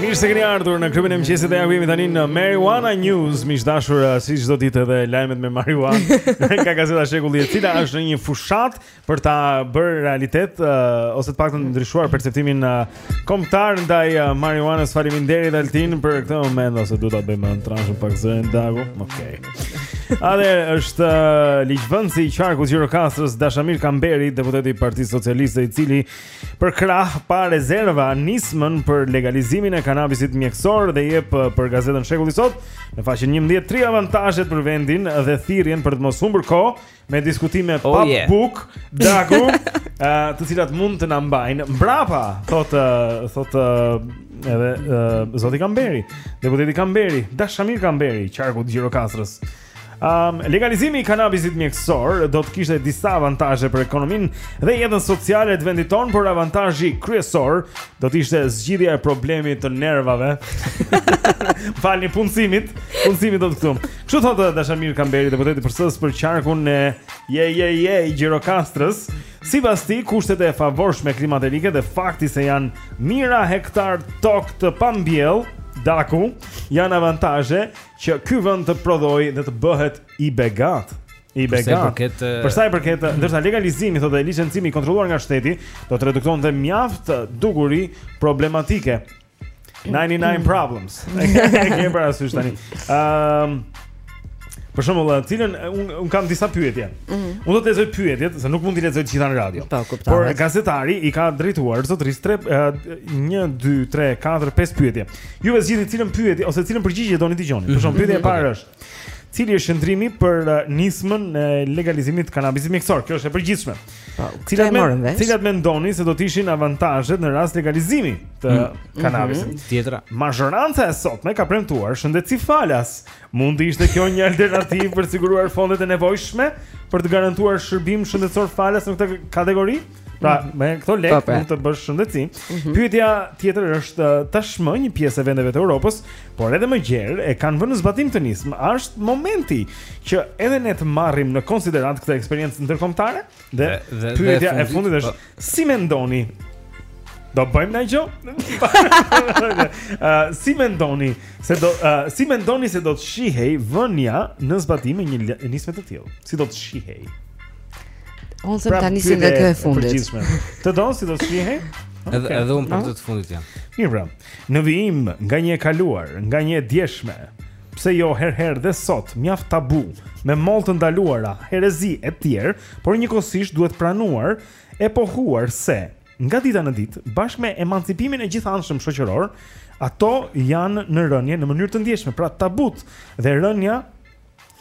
Mirë se keni ardhur në klubin e mëngjesit e ja vijmë tani në Marijuana News, miq të dashur, uh, si çdo ditë edhe lajmet me marijuanë. nga gazeta Shekulli e cila është në një fushatë për ta bërë realitet uh, ose të paktën ndryshuar perceptimin uh, kombëtar ndaj uh, marijuanës. Faleminderit Altin për këtë moment, ose duhet ta bëjmë në transhën pak zënë Daku. Okej. Okay. Atëherë është uh, ligjvënësi i qarkut Gjirokastrës Dashamir Kamberi, deputeti i Partisë Socialiste, i cili përkrah pa rezerva nismën për legalizimin e kanabisit mjekësor dhe jep uh, për gazetën Shekulli sot në faqen 13 tri avantazhet për vendin dhe thirrjen për të mos humbur kohë me diskutime oh, pa yeah. bukë, Daku, uh, të cilat mund të na mbajnë mbrapa, thotë uh, thotë uh, edhe uh, zoti Kamberi, deputeti Kamberi, Dashamir Kamberi, qarkut Gjirokastrës. Um, legalizimi i kanabisit mjekësor do të kishte disa avantazhe për ekonominë dhe jetën sociale të vendit tonë, por avantazhi kryesor do të ishte zgjidhja e problemit të nervave. Falni punësimit, punësimit do të këtu. Kështu thotë Dashamir Kamberi, deputeti për PS për qarkun e je je je i Gjirokastrës. Sipas tij, kushtet e favorshme klimaterike dhe fakti se janë mijëra hektar tokë të pambjellë, Daku, janë avantazhe që ky vend të prodhojë dhe të bëhet i begatë. I Për sa i begatë. përket, e, Për sa i përket, ndërsa legalizimi thotë dhe licencimi i kontrolluar nga shteti do të reduktonte mjaft dukuri problematike. 99 problems. E kemi parasysh tani. Ehm Për shembull, eh, cilën eh, un, un kam disa pyetje. Mm -hmm. Unë do të lexoj pyetjet, se nuk mund t'i lexoj të gjitha në radio. Po, kuptoj. Por gazetari i ka drejtuar zotërisë 3 1 2 3 4 5 pyetje. Ju vetë zgjidhni cilën pyetje ose cilën përgjigje doni të dëgjoni. Për shembull, pyetja e parë është Cili është qëndrimi për uh, nismën e legalizimit të kanabisit mjekësor? Kjo është e përgjithshme. Po, cilat e morëm vesh. Cilat mendoni se do të ishin avantazhet në rast legalizimi të mm -hmm. kanabisit? Mhm. Tjetra. Mazhoranca e sotme ka premtuar shëndetësi falas. Mund të ishte kjo një alternativë për të siguruar fondet e nevojshme për të garantuar shërbim shëndetësor falas në këtë kategori? Pra, mhm. me këto lekë po, pra. mund të bësh shëndetësi. Mhm. Pyetja tjetër është uh, tashmë një pjesë e vendeve të Europës, por edhe më gjerë e kanë vënë në zbatim këtë nismë. A është momenti që edhe ne të marrim në konsideratë këtë eksperiencë ndërkombëtare? Dhe, dhe pyetja e fundit është po. si mendoni? Do bëjmë na gjë? Uh, si mendoni se do uh, si mendoni se do të shihej vënia në zbatim e një nisme të tillë? Si do të shihej? Unë se tani si nga kjo e fundit. Të don si do të shihej? Edhe edhe unë për të fundit jam. Mirë pra. Në vijim nga një e kaluar, nga një e djeshme. Pse jo herë herë dhe sot mjaft tabu me mollë të ndaluara, herezi e tjerë, por njëkohësisht duhet pranuar e pohuar se nga dita në ditë, bashkë me emancipimin e gjithanshëm shoqëror, ato janë në rënie në mënyrë të ndjeshme, pra tabutë dhe rënia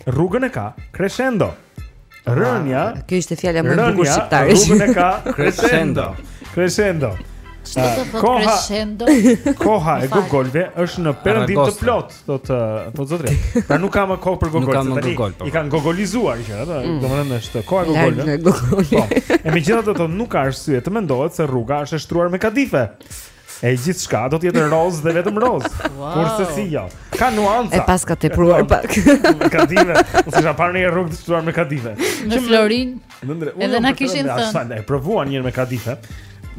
Rrugën e ka Crescendo. Rënja. Ah, kjo ishte fjala më e bukur shqiptare. Rrugën e ka Crescendo. Crescendo. Ah, koha Crescendo. Koha e gogolve është në perëndim të plotë, thotë eh, thotë zotri. Pra nuk ka më kohë për gogol, tani po. I kanë gogolizuar që ata, mm. domethënë është koha e gogolve. Po. E megjithatë thotë nuk ka arsye të mendohet se rruga është e shtruar me kadife. E gjithçka do të jetë roz dhe vetëm roz. Wow. Kurrsesi jo. Ka nuanca. E paska tepruar pak. Kadife, po s'kisha parë një rrugë të shtruar me kadife. Në Florin. Edhe na kishin thënë. Asfalt, e provuan njëherë me kadife.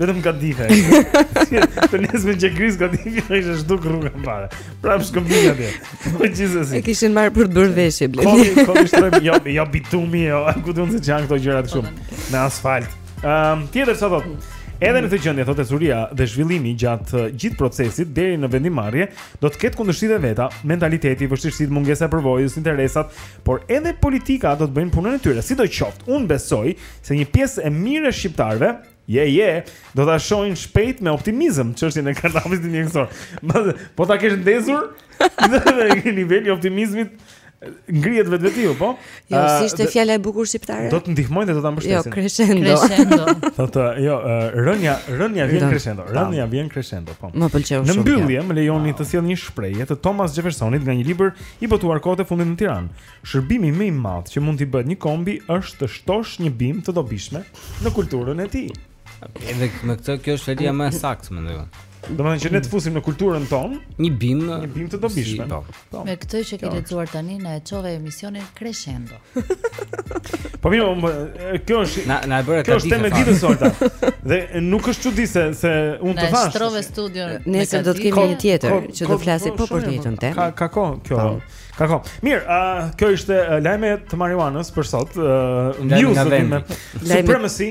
Vetëm kadife. Të nesë me gjegris kadife, në ishë shdu kërru në pare. Pra më shkëmbin atje. Po gjithsesi. E kishin marrë për të bërë veshje, Bledi. Kodi, kodi shtërëm, jo, jo bitumi, jo, ku di unë se ç'janë këto gjërat shumë. Me asfalt. Ehm, um, tjetër ça thotë. Edhe në këtë gjendje thotë ecuria dhe zhvillimi gjatë uh, gjithë procesit deri në vendimmarrje do të ketë kundërshtitë e veta, mentaliteti, vështirësitë, mungesa e përvojës, interesat, por edhe politika do të bëjnë punën e tyre. Sidoqoftë, unë besoj se një pjesë e mirë e shqiptarëve Je, je, do ta shohin shpejt me optimizëm çështjen e kanabisit mjekësor. Po ta kesh ndezur, niveli i optimizmit, Ngrihet vetvetiu, po? Jo, si ishte uh, fjala e bukur shqiptare? Do të ndihmojnë dhe do ta mbështesin. Jo, crescendo. Crescendo. Thotë, jo, uh, rënja, rënja vjen crescendo. Rënja vjen crescendo, po. Më pëlqeu shumë. Në mbyllje, më lejoni të sjell një shprehje të Thomas Jeffersonit nga një libër i botuar kohët e fundit në Tiranë. Shërbimi më i madh që mund t'i bëhet një kombi është të shtosh një bimë të dobishme në kulturën e tij. Edhe me këtë kjo është fjalia më e saktë mendoj unë. Domethënë që ne të fusim në kulturën tonë një bimë, një bimë të dobishme. Po. po. Me këtë që ke lexuar tani na e çove emisionin Crescendo. Po mirë, um, kjo është na na e bëre këtë. Kjo është temë dite sot. Dhe nuk është çudi se se unë të thashë. Ne shtrove studion. Nëse do të kemi një tjetër që do flasë po për të njëjtën temë. Ka ka kohë kjo. Po. Ka kohë. Mirë, kjo ishte lajme të marijuanës për sot. News do të kemi. Supremacy.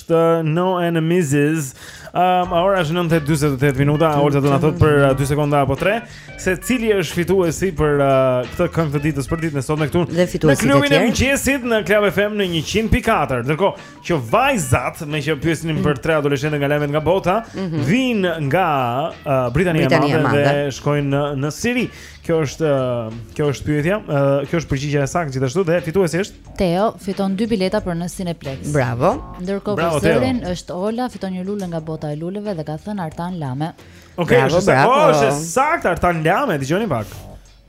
është uh, No Enemies is. Um, ora është 9:48 minuta, Olta do na thotë për 2 uh, sekonda apo 3 se cili është fituesi për uh, këtë këngë të ditës për ditën e sotme këtu. Dhe fituesi në klubin e mëngjesit në Club FM në 100.4. Ndërkohë, që vajzat meqë pyesin mm. për tre adoleshentë nga lajmet nga bota, mm -hmm. vijnë nga uh, Britania, Britania e Madhe dhe shkojnë në, në Siri. Kjo është uh, kjo është pyetja, uh, kjo është përgjigjja e saktë gjithashtu dhe fituesi është Teo fiton dy bileta për në Cineplex. Bravo. Ndërkohë për zërin është Ola fiton një lule nga bota e luleve dhe ka thënë Artan Lame. Okej, okay, bravo, bravo. Po, është saktë Artan Lame, dëgjoni pak.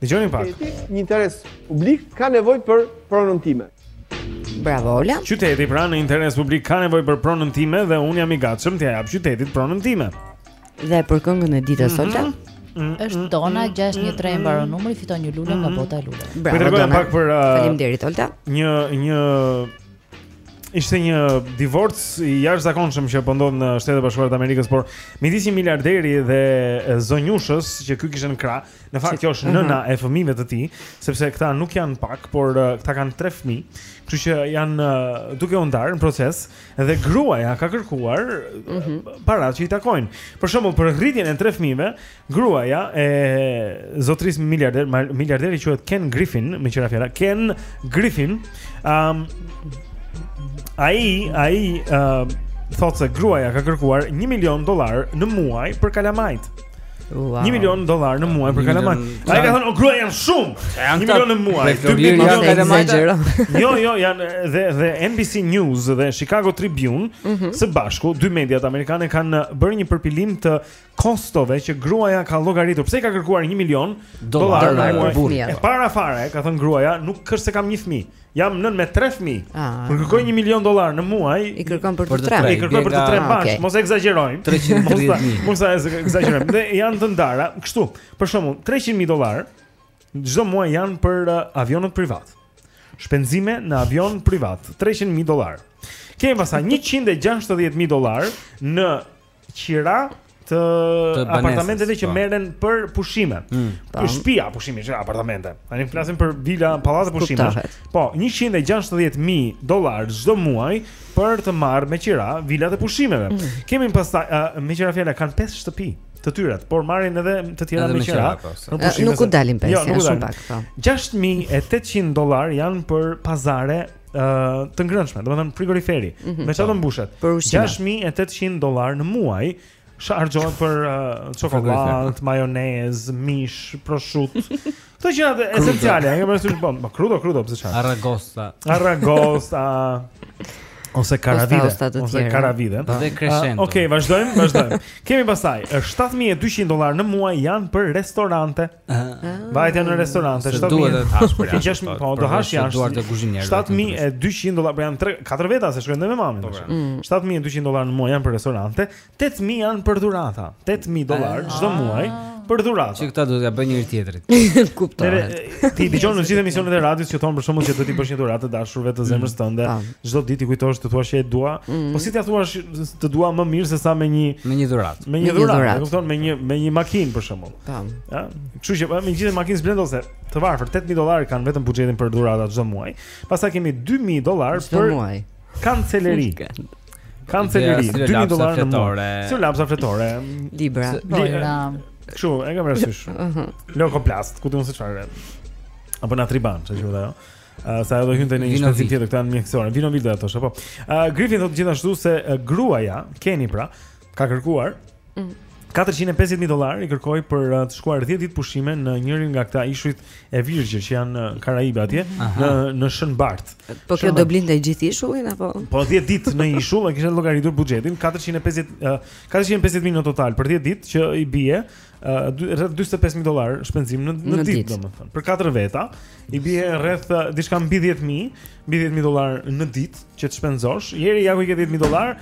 Dëgjoni pak. Në interes publik ka nevojë për pronën time. Bravo Ola. Qyteti pra në interes publik ka nevojë për pronën time dhe unë jam i gatshëm t'ia jap qytetit pronën time. Dhe për këngën e ditës mm -hmm. Solta? Mm -hmm. Është mhm, Dona 613 mhm, mhm. mbaron numri fiton një lule mm -hmm. nga bota e luleve. Bravo. Kujtojmë pak për uh, Faleminderit Solta. Një një ishte një divorc i jashtëzakonshëm që po ndodh në Shtetet e Bashkuara të Amerikës, por midis një miliarderi dhe zonjushës që ky kishte në krah, në fakt kjo është nëna e fëmijëve të tij, sepse këta nuk janë pak, por këta kanë tre fëmijë, kështu që janë duke u ndarë në proces dhe gruaja ka kërkuar mm -hmm. para që i takojnë. Për shembull, për rritjen e tre fëmijëve, gruaja e zotërisë miliarder, miliarderi quhet Ken Griffin, meqë ra fjala Ken Griffin, ëm um, ai ai ëm uh, thotë se gruaja ka kërkuar 1 milion dollar në muaj për kalamajt. Wow. 1 milion dollar në muaj për kalamajt. Ai ka thënë o grua janë shumë. 1 milion në muaj. 2 milion kalamajt. Jo, jo, janë dhe dhe NBC News dhe Chicago Tribune mm -hmm. së bashku, dy mediat amerikane kanë bërë një përpilim të kostove që gruaja ka llogaritur. Pse i ka kërkuar 1 milion dollar në muaj? E para fare, ka thënë gruaja, nuk është se kam një fëmijë. Jam nënë me tre fëmijë. Ah, Kur kërkoj 1 milion dollar në muaj, i kërkon për të tre. I kërkoj për të tre bash, ah, mos ekzagjerojmë. 330.000. Mos e ekzagjerojmë. Dhe janë të ndara, kështu. Për shembull, 300.000 dollar çdo muaj janë për uh, avionët privat. Shpenzime në avion privat, 300.000 dollar. Kemi pastaj 160.000 dollar në qira të, të apartamenteve që po. merren për pushime. Mm, për shtëpia pushimi, jo apartamente. Tani flasim për vila, pallate pushime. Po, 160.000 dollar çdo muaj për të marrë me qira vilat e pushimeve. Mm. Kemi pastaj uh, meqë ra fjala kanë pesë shtëpi të tyret, por marrin edhe të tjera me qira. Po, nuk u dalin pesë, jo, janë shumë pak. 6800 po. dollar janë për pazare ë të ngrënshme, domethënë frigoriferi, mm -hmm. me çfarë mbushet? 6800 dollar në muaj harxhohet për çokoladë, uh, majonez, mish, proshutë. Këto gjëra esenciale, e kemi thënë bom, po, po, krudo, krudo, pse çfarë? Aragosta. Aragosta. Ose karavide, ose karavide. Dhe kreshent. Okej, vazhdojmë, vazhdojmë. Kemi pastaj 7200 dollar në muaj janë për restorante. Vajtja në restorant, është të duhet të hash për jashtë. Po, po, do po, hash jashtë. Duhet të guzhinjer. 7200 dollar po janë 3 4 veta se shkojnë me mamin. 7200 dollar në muaj janë për restorante, 8000 janë për dhurata. 8000 dollar ah. çdo muaj për dhurata. Që këta duhet t'ia bëjnë njëri tjetrit. Kuptoj. Ti dëgjon në gjithë emisionet e radios që thonë për shembull që do t'i bësh një dhuratë të dashurve të zemrës mm. tënde. Çdo ditë t'i kujtosh të thuash që e do, mm. po si t'ia thuash të dua më mirë se sa me një me një dhuratë. Me një dhuratë, e kupton, me një me një makinë për shembull. Tam. Ja, kështu që me gjithë makinë splend ose të varfër 8000 dollarë kanë vetëm buxhetin për dhurata çdo muaj. Pastaj kemi 2000 dollarë për çdo muaj. Kanceleri. Kanceleri, 2000 dollarë në muaj. Si lapsa fletore. Libra. Libra. Kështu, e kam parasysh. Mhm. Leukoplast, ku do të mos e çfarë. Apo na triban, çfarë thotë ajo? Uh, sa do hynte në një shpenzim tjetër këta në mjekësore. Vino vit do ato, apo. Uh, Griffin thotë gjithashtu se uh, gruaja, Kenny pra, ka kërkuar 450 mijë dollarë i kërkoi për uh, të shkuar 10 ditë pushime në njërin nga këta ishujt e virgjër që janë në uh, Karaibe atje, në në Shën Bart. Po kjo do blinte gjithë ishullin apo? Po 10 ditë në ishull e kishte llogaritur buxhetin 450 450 uh, mijë në total për 10 ditë që i bie rreth 45000 dollar shpenzim në në, në ditë, domethënë. Për katër veta i bie rreth diçka mbi 10000, mbi 10000 dollar në ditë që të shpenzosh. Jeri ja ku i ke 10000 dollar,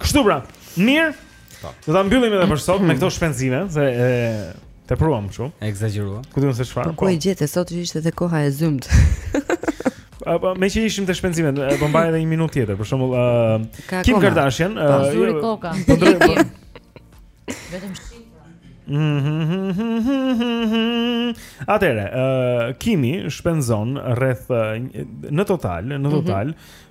Kështu pra. Mirë. Po. Do ta mbyllim edhe për sot me këto shpenzime, se e tepruam kështu. Ekzagjeruam. Ku do të thosh çfarë? Po, ku e po. gjete sot ishte edhe koha e zymtë. Apo me që ishim te shpenzime, do mbaj edhe një minutë tjetër, për shembull, uh, Kim Kardashian, ëh, po, zuri jo, koka. Po ndroj. Vetëm Atëherë, uh, Kimi shpenzon rreth uh, në total, në mhm. total, mm -hmm.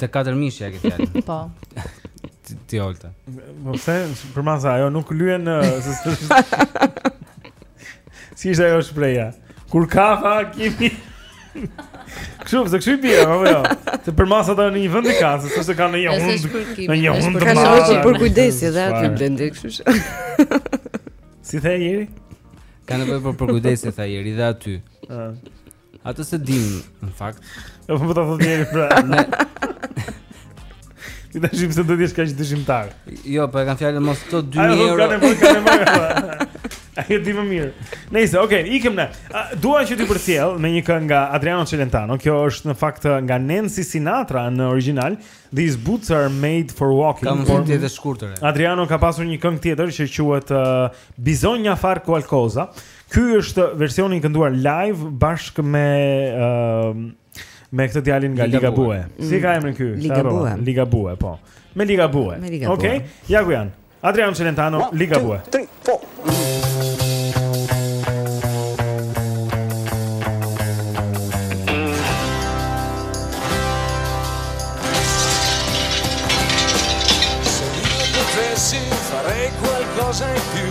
Të katër mishja këtë fjalë. Po. Ti olta. Po pse për masa ajo nuk lyen në Si ishte ajo shprehja? Kur ka fa kimi. Kështu, se kështu i bie, apo jo. Se për masa ata në një vend të kanë, se s'është kanë një hund. Në një hund të madh. Është për kujdes edhe aty Blendi, kështu. Si the Jeri? Ka nevojë për përkujdesje tha Jeri dhe aty. Ëh. Atë s'e di, në fakt. Po po ta thotë njëri pra. Ne. Ti tash i pse do të jesh kaq dëshimtar? Jo, po e kanë fjalën mos këto 2000 euro. Ai kanë më kanë më. Ai di më mirë. Nëse, okay, ikem ne. Dua që t'i përcjell me një këngë nga Adriano Celentano. Kjo është në fakt nga Nancy Sinatra në origjinal. These boots are made for walking. Kam thënë ti të shkurtër. Adriano ka pasur një këngë tjetër që quhet uh, Bisogna far qualcosa. Ky është versioni i kënduar live bashkë me ë uh, me këtë djalin nga Ligabue. Mm. Si ka emrin ky? Ligabue. Ligabue, po. Me Ligabue. Okej. Okay. Ja ku janë. Adriano Celentano, Ligabue. 3 4 Farei qualcosa in più